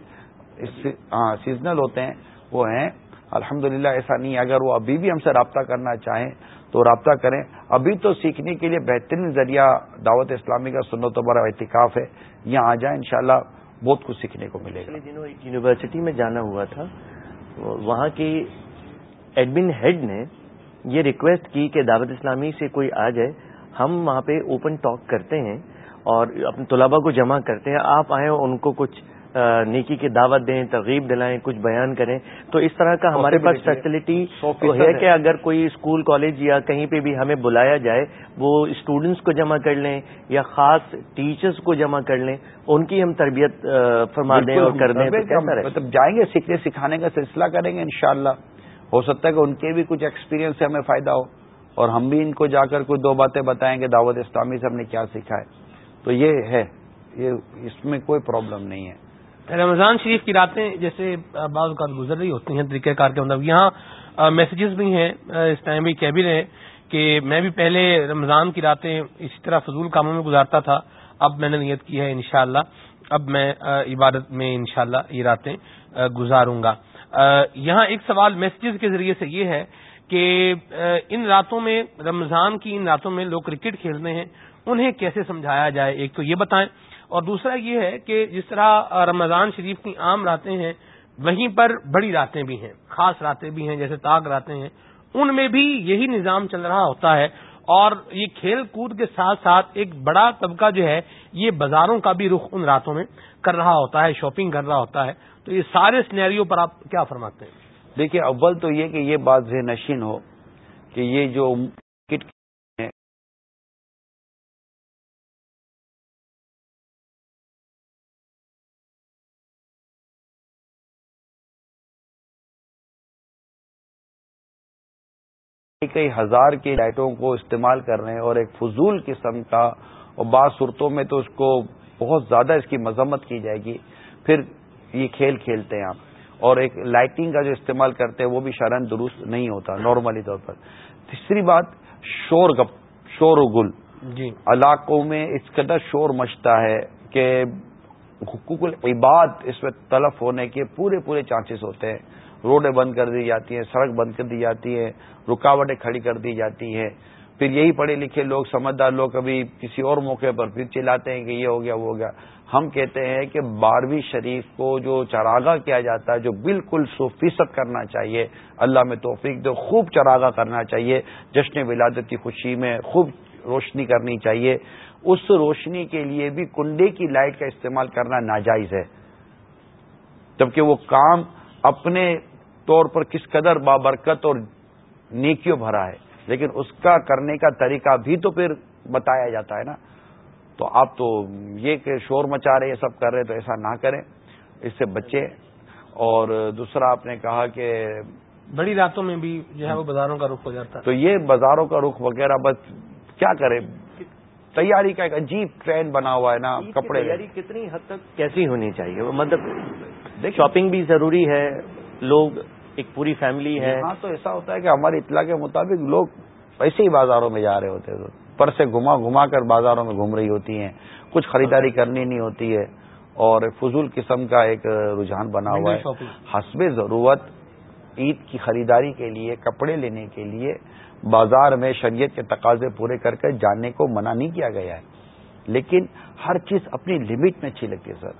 Speaker 2: ہاں سیزنل ہوتے ہیں، وہ ہیں۔ الحمد ایسا نہیں ہے۔ اگر وہ ابھی بھی ہم سے رابطہ کرنا چاہیں تو رابطہ کریں۔ ابھی تو سیکھنے کے لیے بہترین ذریعہ دعوت اسلامی کا سنت و بڑا احتکاف ہے۔ یہاں آ جائیں انشاءاللہ بہت کچھ سیکھنے کو ملے گا۔
Speaker 4: دنوں ایک یونیورسٹی میں جانا ہوا تھا۔ وہاں کی ایڈمن ہیڈ نے یہ ریکویسٹ کی کہ دعوت اسلامی سے کوئی آ جائے۔ ہم وہاں پہ اوپن ٹاک کرتے ہیں اور اپنے طلبا کو جمع کرتے ہیں۔ آپ آئیں ان کو کچھ نیکی کی دعوت دیں ترغیب دلائیں کچھ بیان کریں۔ تو اس طرح کا ہمارے پاس فیسلٹی ہے کہ اگر کوئی اسکول کالج یا کہیں پہ بھی ہمیں بلایا جائے وہ اسٹوڈنٹس کو جمع کر لیں یا خاص ٹیچرز کو جمع کر لیں ان کی ہم تربیت فرما دیں اور کر دیں
Speaker 2: مطلب جائیں گے سیکھنے سکھانے کا سلسلہ کریں گے انشاءاللہ۔ ہو سکتا ہے کہ ان کے بھی کچھ ایکسپیرینس سے ہمیں فائدہ ہو اور ہم بھی ان کو جا کر کوئی دو باتیں بتائیں گے دعوت اسلامی سے ہم نے کیا سیکھا ہے۔ تو یہ ہے یہ اس میں کوئی پرابلم نہیں ہے۔
Speaker 1: رمضان شریف کی راتیں جیسے بعض اوقات گزر رہی ہوتی ہیں طریقہ کار کے مطلب یہاں میسیجز بھی ہیں اس ٹائم بھی کہہ بھی رہے کہ میں بھی پہلے رمضان کی راتیں اسی طرح فضول کاموں میں گزارتا تھا، اب میں نے نیت کی ہے انشاءاللہ، اب میں عبادت میں انشاءاللہ یہ راتیں گزاروں گا۔ یہاں ایک سوال میسیجز کے ذریعے سے یہ ہے کہ ان راتوں میں، رمضان کی ان راتوں میں لوگ کرکٹ کھیلتے ہیں، انہیں کیسے سمجھایا جائے؟ ایک تو یہ بتائیں اور دوسرا یہ ہے کہ جس طرح رمضان شریف کی عام راتیں ہیں، وہیں پر بڑی راتیں بھی ہیں، خاص راتیں بھی ہیں، جیسے تاک راتیں ہیں، ان میں بھی یہی نظام چل رہا ہوتا ہے۔ اور یہ کھیل کود کے ساتھ ساتھ ایک بڑا طبقہ جو ہے، یہ بازاروں کا بھی رخ ان راتوں میں کر رہا ہوتا ہے، شاپنگ کر رہا ہوتا ہے۔ تو یہ سارے سنیریوں پر آپ کیا فرماتے ہیں؟
Speaker 2: دیکھیے، اول تو یہ کہ یہ بات ذہن نشین ہو کہ یہ جو کئی ہزار کی لائٹوں کو استعمال کر رہے ہیں اور ایک فضول قسم کا اور بعض صورتوں میں تو اس کو بہت زیادہ اس کی مذمت کی جائے گی۔ پھر یہ کھیل کھیلتے ہیں آپ۔ اور ایک لائٹنگ کا جو استعمال کرتے ہیں وہ بھی شرن درست نہیں ہوتا نارملی طور پر۔ تیسری بات شور گپ شور و گل۔ جی۔ علاقوں میں اس قدر شور مچتا ہے کہ حقوق العباد اس میں تلف ہونے کے پورے پورے چانسز ہوتے ہیں۔ روڈیں بند کر دی جاتی ہیں، سڑک بند کر دی جاتی ہے رکاوٹیں کھڑی کر دی جاتی ہیں۔ پھر یہی پڑھے لکھے لوگ، سمجھدار لوگ کبھی کسی اور موقع پر پھر چلاتے ہیں کہ یہ ہو گیا، وہ ہو گیا۔ ہم کہتے ہیں کہ بارہویں شریف کو جو چراغا کیا جاتا ہے، جو بالکل سو فیصد کرنا چاہیے، اللہ میں توفیق دو خوب چراغا کرنا چاہیے، جشن ولادت کی خوشی میں خوب روشنی کرنی چاہیے۔ اس روشنی کے لیے بھی کنڈے کی لائٹ کا استعمال کرنا ناجائز ہے۔ جبکہ وہ کام اپنے طور پر کس قدر بابرکت اور نیکیوں بھرا ہے۔ لیکن اس کا کرنے کا طریقہ بھی تو پھر بتایا جاتا ہے نا۔ تو آپ تو یہ کہ شور مچا رہے سب کر رہے تو ایسا نہ کریں۔ اس سے بچے۔ اور دوسرا آپ نے کہا کہ
Speaker 1: بڑی راتوں میں بھی جو ہے وہ بازاروں کا رخ ہو جاتا۔ ہے
Speaker 2: تو یہ بازاروں کا رخ وغیرہ بس کیا کرے تیاری کا ایک عجیب ٹرینڈ بنا ہوا ہے نا کپڑے
Speaker 4: تیاری کتنی حد تک کیسی ہونی چاہیے؟ مطلب شاپنگ بھی ضروری ہے۔ لوگ ایک پوری فیملی ہے۔
Speaker 2: ہاں تو ایسا ہوتا ہے کہ ہماری اطلاع کے مطابق لوگ ایسے ہی بازاروں میں جا رہے ہوتے ہیں۔ پر سے گھما گھما کر بازاروں میں گھوم رہی ہوتی ہیں۔ کچھ خریداری کرنی نہیں ہوتی ہے۔ اور فضول قسم کا ایک رجحان بنا ہوا ہے۔ حسب ضرورت عید کی خریداری کے لیے کپڑے لینے کے لیے بازار میں شریعت کے تقاضے پورے کر کے جانے کو منع نہیں کیا گیا ہے۔ لیکن ہر چیز اپنی لمٹ میں اچھی لگتی ہے سر۔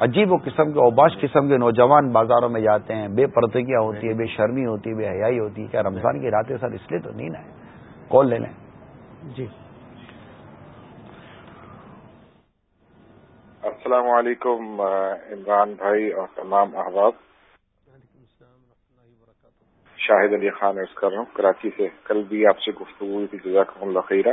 Speaker 2: عجیب و قسم کے اوباش قسم کے نوجوان بازاروں میں جاتے ہیں بے پردگیاں ہوتی ہے بے شرمی ہوتی ہے بے حیائی ہوتی ہے کیا رمضان کی راتیں سر اس لیے تو نہیں نا کال لے لیں۔
Speaker 1: جی۔
Speaker 10: السلام علیکم عمران بھائی اور تمام احباب۔ شاہد علی خان عرض کر رہا ہوں کراچی سے۔ کل بھی آپ سے گفتگو ہوئی تھی اللہ خیرہ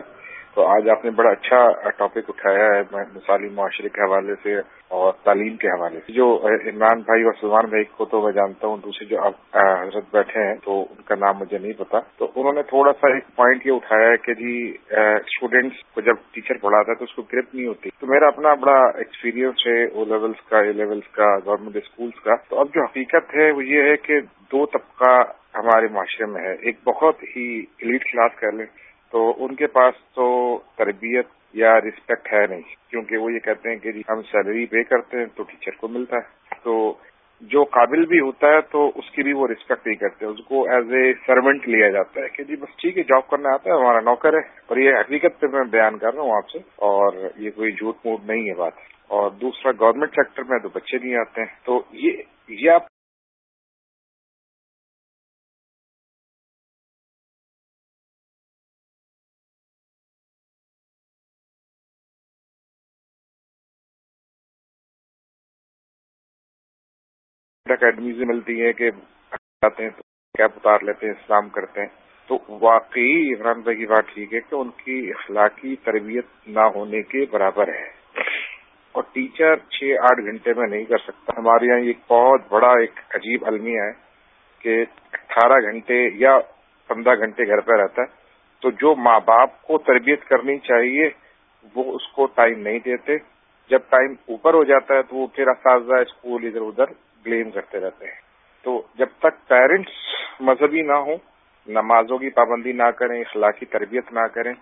Speaker 10: تو آج آپ نے بڑا اچھا ٹاپک اٹھایا ہے مثالی معاشرے کے حوالے سے اور تعلیم کے حوالے سے۔ جو عمران بھائی اور سلمان بھائی کو تو میں جانتا ہوں، دوسرے جو آپ حضرت بیٹھے ہیں، تو ان کا نام مجھے نہیں پتا۔ تو انہوں نے تھوڑا سا ایک پوائنٹ یہ اٹھایا ہے کہ جی اسٹوڈینٹس کو جب ٹیچر پڑھاتا ہے تو اس کو گرپ نہیں ہوتی۔ تو میرا اپنا بڑا ایکسپیرینس ہے او لیولس کا اے لیولس کا گورنمنٹ اسکولس کا۔ تو اب جو حقیقت ہے وہ یہ ہے کہ دو طبقہ ہمارے معاشرے میں ہے۔ ایک بہت ہی ایلیٹ کلاس کہہ لیں تو ان کے پاس تو تربیت یا رسپیکٹ ہے نہیں۔ کیونکہ وہ یہ کہتے ہیں کہ جی ہم سیلری پے کرتے ہیں تو ٹیچر کو ملتا ہے۔ تو جو قابل بھی ہوتا ہے تو اس کی بھی وہ رسپیکٹ نہیں کرتے اس کو ایز اے سروینٹ لیا جاتا ہے کہ جی بس ٹھیک ہے جاب کرنا آتا ہے، ہمارا نوکر ہے۔ اور یہ حقیقت پہ میں بیان کر رہا ہوں آپ سے۔ اور یہ کوئی جھوٹ موٹ نہیں ہے بات۔ اور دوسرا گورنمنٹ سیکٹر میں تو بچے نہیں آتے ہیں۔ تو یہ آپ اکیڈمی سے ملتی ہے کہ جاتے ہیں تو کیپ اتار لیتے ہیں، اسلام کرتے ہیں۔ تو واقعی عمران بھائی کی بات ٹھیک ہے کہ ان کی اخلاقی تربیت نہ ہونے کے برابر ہے۔ اور ٹیچر چھ آٹھ گھنٹے میں نہیں کر سکتا۔ ہمارے یہاں ایک بہت بڑا ایک عجیب المیہ ہے کہ اٹھارہ گھنٹے یا پندرہ گھنٹے گھر پہ رہتا ہے۔ تو جو ماں باپ کو تربیت کرنی چاہیے، وہ اس کو ٹائم نہیں دیتے۔ جب ٹائم اوپر ہو جاتا ہے تو وہ پھر اساتذہ، اسکول، ادھر ادھر بلیم کرتے رہتے ہیں۔ تو جب تک پیرنٹس مذہبی نہ ہوں، نمازوں کی پابندی نہ کریں، اخلاقی تربیت نہ کریں،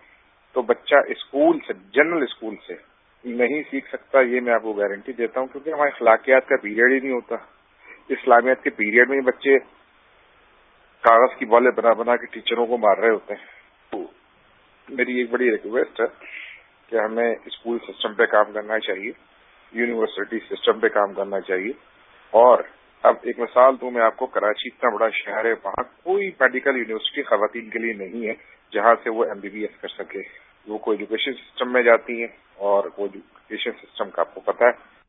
Speaker 10: تو بچہ اسکول سے جنرل اسکول سے نہیں سیکھ سکتا، یہ میں آپ کو گارنٹی دیتا ہوں، کیونکہ ہمارے اخلاقیات کا پیریڈ ہی نہیں ہوتا۔ اسلامیات کے پیریڈ میں بچے کاغذ کی بالیں بنا بنا کے ٹیچروں کو مار رہے ہوتے ہیں۔ تو میری ایک بڑی ریکویسٹ ہے کہ ہمیں اسکول سسٹم پہ کام کرنا چاہیے یونیورسٹی سسٹم پہ کام کرنا چاہیے۔ اور اب ایک مثال تو میں آپ کو، کراچی اتنا بڑا شہر ہے، وہاں کوئی میڈیکل یونیورسٹی خواتین کے لیے نہیں ہے جہاں سے وہ ایم بی بی ایس کر سکے۔ وہ کوئی ایجوکیشن سسٹم میں جاتی ہیں اور وہ ایجوکیشن سسٹم کا آپ کو پتا ہے۔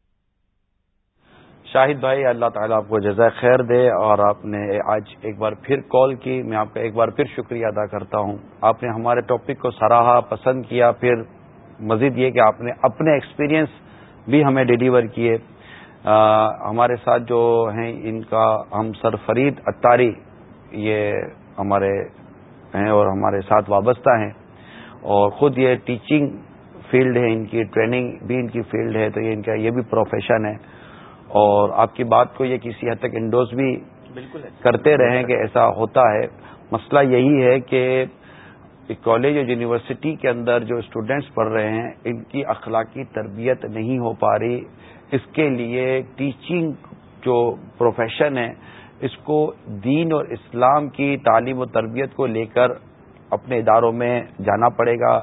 Speaker 2: شاہد بھائی، اللہ تعالیٰ آپ کو جزائے خیر دے اور آپ نے آج ایک بار پھر کال کی۔ میں آپ کا ایک بار پھر شکریہ ادا کرتا ہوں۔ آپ نے ہمارے ٹاپک کو سراہا، پسند کیا، پھر مزید یہ کہ آپ نے اپنے ایکسپیرینس بھی ہمیں ڈیلیور کیے۔ ہمارے ساتھ جو ہیں ان کا ہم سر فرید اتاری یہ ہمارے ہیں اور ہمارے ساتھ وابستہ ہیں اور خود یہ ٹیچنگ فیلڈ ہے ان کی ٹریننگ بھی ان کی فیلڈ ہے تو یہ ان کا یہ بھی پروفیشن ہے۔ اور آپ کی بات کو یہ کسی حد تک انڈوز بھی کرتے رہیں کہ ایسا ہوتا ہے۔ مسئلہ یہی ہے کہ کالج اور یونیورسٹی کے اندر جو اسٹوڈینٹس پڑھ رہے ہیں ان کی اخلاقی تربیت نہیں ہو پا رہی۔ اس کے لیے ٹیچنگ جو پروفیشن ہے، اس کو دین اور اسلام کی تعلیم و تربیت کو لے کر اپنے اداروں میں جانا پڑے گا۔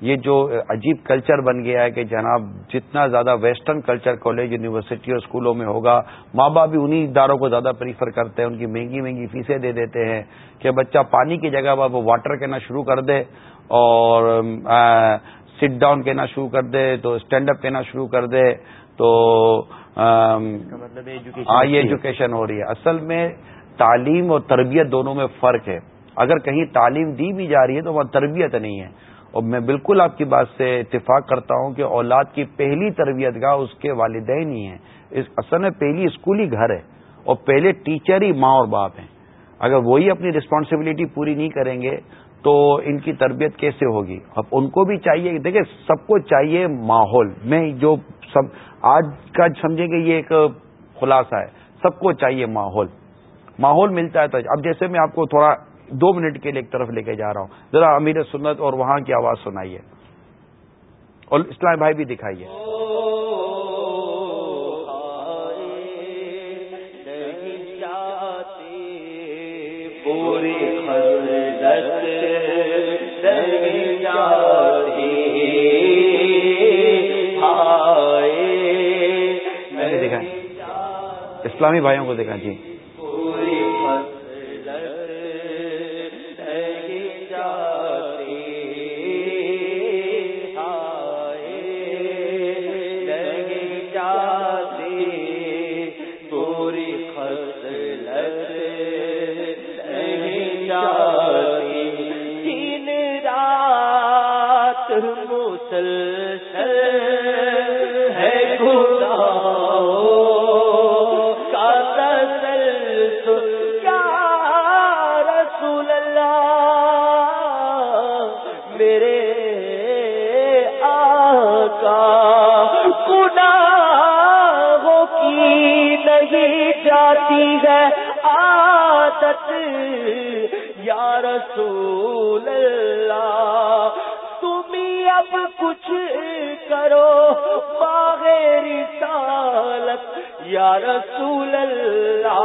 Speaker 2: یہ جو عجیب کلچر بن گیا ہے کہ جناب جتنا زیادہ ویسٹرن کلچر کالج یونیورسٹی اور اسکولوں میں ہوگا، ماں باپ بھی انہی اداروں کو زیادہ پریفر کرتے ہیں، ان کی مہنگی مہنگی فیسیں دے دیتے ہیں کہ بچہ پانی کی جگہ پر وہ واٹر کہنا شروع کر دے اور سٹ ڈاؤن کہنا شروع کر دے، تو اسٹینڈ اپ کہنا شروع کر دے۔ تو آئی ایجوکیشن ہو رہی ہے۔ اصل میں تعلیم اور تربیت دونوں میں فرق ہے۔ اگر کہیں تعلیم دی بھی جا رہی ہے تو وہاں تربیت نہیں ہے۔ اور میں بالکل آپ کی بات سے اتفاق کرتا ہوں کہ اولاد کی پہلی تربیت گاہ اس کے والدین ہی ہیں۔ اصل میں پہلی اسکولی گھر ہے اور پہلے ٹیچر ہی ماں اور باپ ہیں۔ اگر وہی اپنی رسپانسبلٹی پوری نہیں کریں گے تو ان کی تربیت کیسے ہوگی؟ اب ان کو بھی چاہیے دیکھیں سب کو چاہیے ماحول۔ میں جو سب آج کا سمجھیں گے یہ ایک خلاصہ ہے۔ سب کو چاہیے ماحول۔ ماحول ملتا ہے تو اب جیسے میں آپ کو تھوڑا دو منٹ کے لیے ایک طرف لے کے جا رہا ہوں۔ ذرا امیر سنت اور وہاں کی آواز سنائیے۔ اور اسلام بھائی بھی دکھائیے۔ اسلامی بھائیوں کو دیکھا جی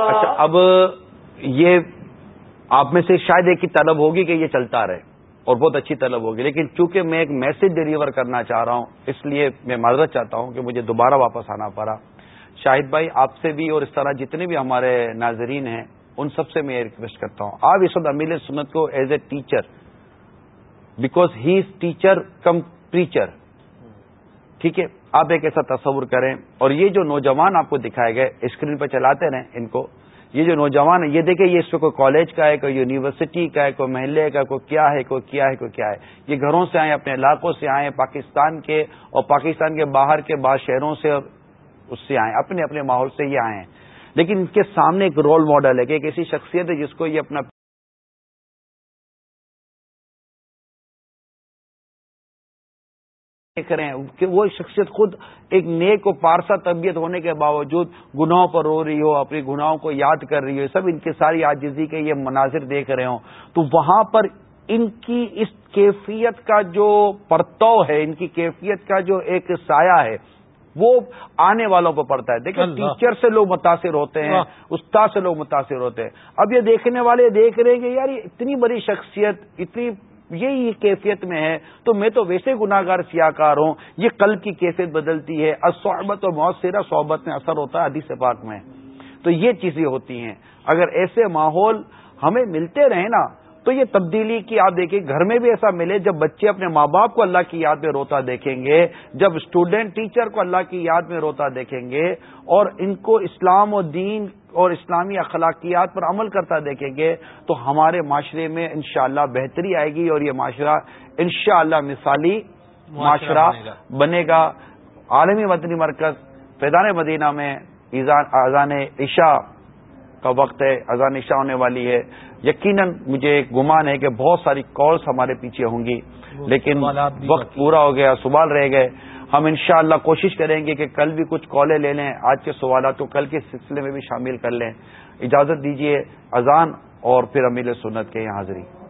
Speaker 2: اچھا، اب یہ آپ میں سے شاید ایک کی طلب ہوگی کہ یہ چلتا رہے اور بہت اچھی طلب ہوگی، لیکن چونکہ میں ایک میسج ڈلیور کرنا چاہ رہا ہوں، اس لیے میں معذرت چاہتا ہوں کہ مجھے دوبارہ واپس آنا پڑا۔ شاہد بھائی، آپ سے بھی اور اس طرح جتنے بھی ہمارے ناظرین ہیں، ان سب سے میں یہ ریکویسٹ کرتا ہوں۔ آپ اس وقت امیل سنت کو as a teacher because he is teacher come teacher ٹھیک ہے؟ آپ ایک ایسا تصور کریں۔ اور یہ جو نوجوان آپ کو دکھائے گئے اسکرین پہ چلاتے رہیں ان کو۔ یہ جو نوجوان ہے یہ دیکھیں، یہ اس پہ کوئی کالج کا ہے، کوئی یونیورسٹی کا ہے، کوئی محلے کا، کوئی کیا ہے، کوئی کیا ہے، کوئی کیا ہے۔ یہ گھروں سے آئے اپنے علاقوں سے آئے پاکستان کے اور پاکستان کے باہر کے بعض شہروں سے اس سے آئے اپنے اپنے ماحول سے یہ آئے ہیں لیکن ان کے سامنے ایک رول ماڈل ہے کہ ایک ایسی شخصیت ہے جس کو یہ اپنا دیکھ رہے ہیں کہ وہ شخصیت خود ایک نیک و پارسا طبیعت ہونے کے باوجود گناہوں پر رو رہی ہو، اپنی گناہوں کو یاد کر رہی ہو سب ان کی ساری آجزی کے یہ مناظر دیکھ رہے ہوں۔ تو وہاں پر ان کی اس کیفیت کا جو پرتو ہے، ان کی کیفیت کا جو ایک سایہ ہے وہ آنے والوں کو پڑتا ہے۔ دیکھیں ٹیچر سے لوگ متاثر ہوتے ہیں استاد سے لوگ متاثر ہوتے ہیں۔ اب یہ دیکھنے والے دیکھ رہے ہیں کہ یار یہ اتنی بڑی شخصیت اتنی یہی کیفیت میں ہے۔ تو میں تو ویسے گناگار سیاہ کار ہوں یہ قلب کی کیفیت بدلتی ہے۔ صحبت اور مؤثرہ صحبت میں اثر ہوتا ہے حدیث پاک میں۔ تو یہ چیزیں ہوتی ہیں۔ اگر ایسے ماحول ہمیں ملتے رہے نا تو یہ تبدیلی کی آپ دیکھیں گھر میں بھی ایسا ملے جب بچے اپنے ماں باپ کو اللہ کی یاد میں روتا دیکھیں گے جب اسٹوڈینٹ ٹیچر کو اللہ کی یاد میں روتا دیکھیں گے اور ان کو اسلام و دین اور اسلامی اخلاقیات پر عمل کرتا دیکھیں گے تو ہمارے معاشرے میں انشاءاللہ بہتری آئے گی اور یہ معاشرہ انشاءاللہ مثالی معاشرہ بنے گا۔ عالمی مدنی مرکز فیضان مدینہ میں اذان عشاء۔ کا وقت ہے اذان عشاء ہونے والی ہے۔ یقیناً مجھے ایک گمان ہے کہ بہت ساری کالس ہمارے پیچھے ہوں گی۔ لیکن وقت پورا ہو گیا سوال رہ گئے۔ ہم انشاءاللہ کوشش کریں گے کہ کل بھی کچھ کالیں لے لیں آج کے سوالات کو کل کے سلسلے میں بھی شامل کر لیں۔ اجازت دیجیے اذان اور پھر امیل سنت کے یہاں حاضری۔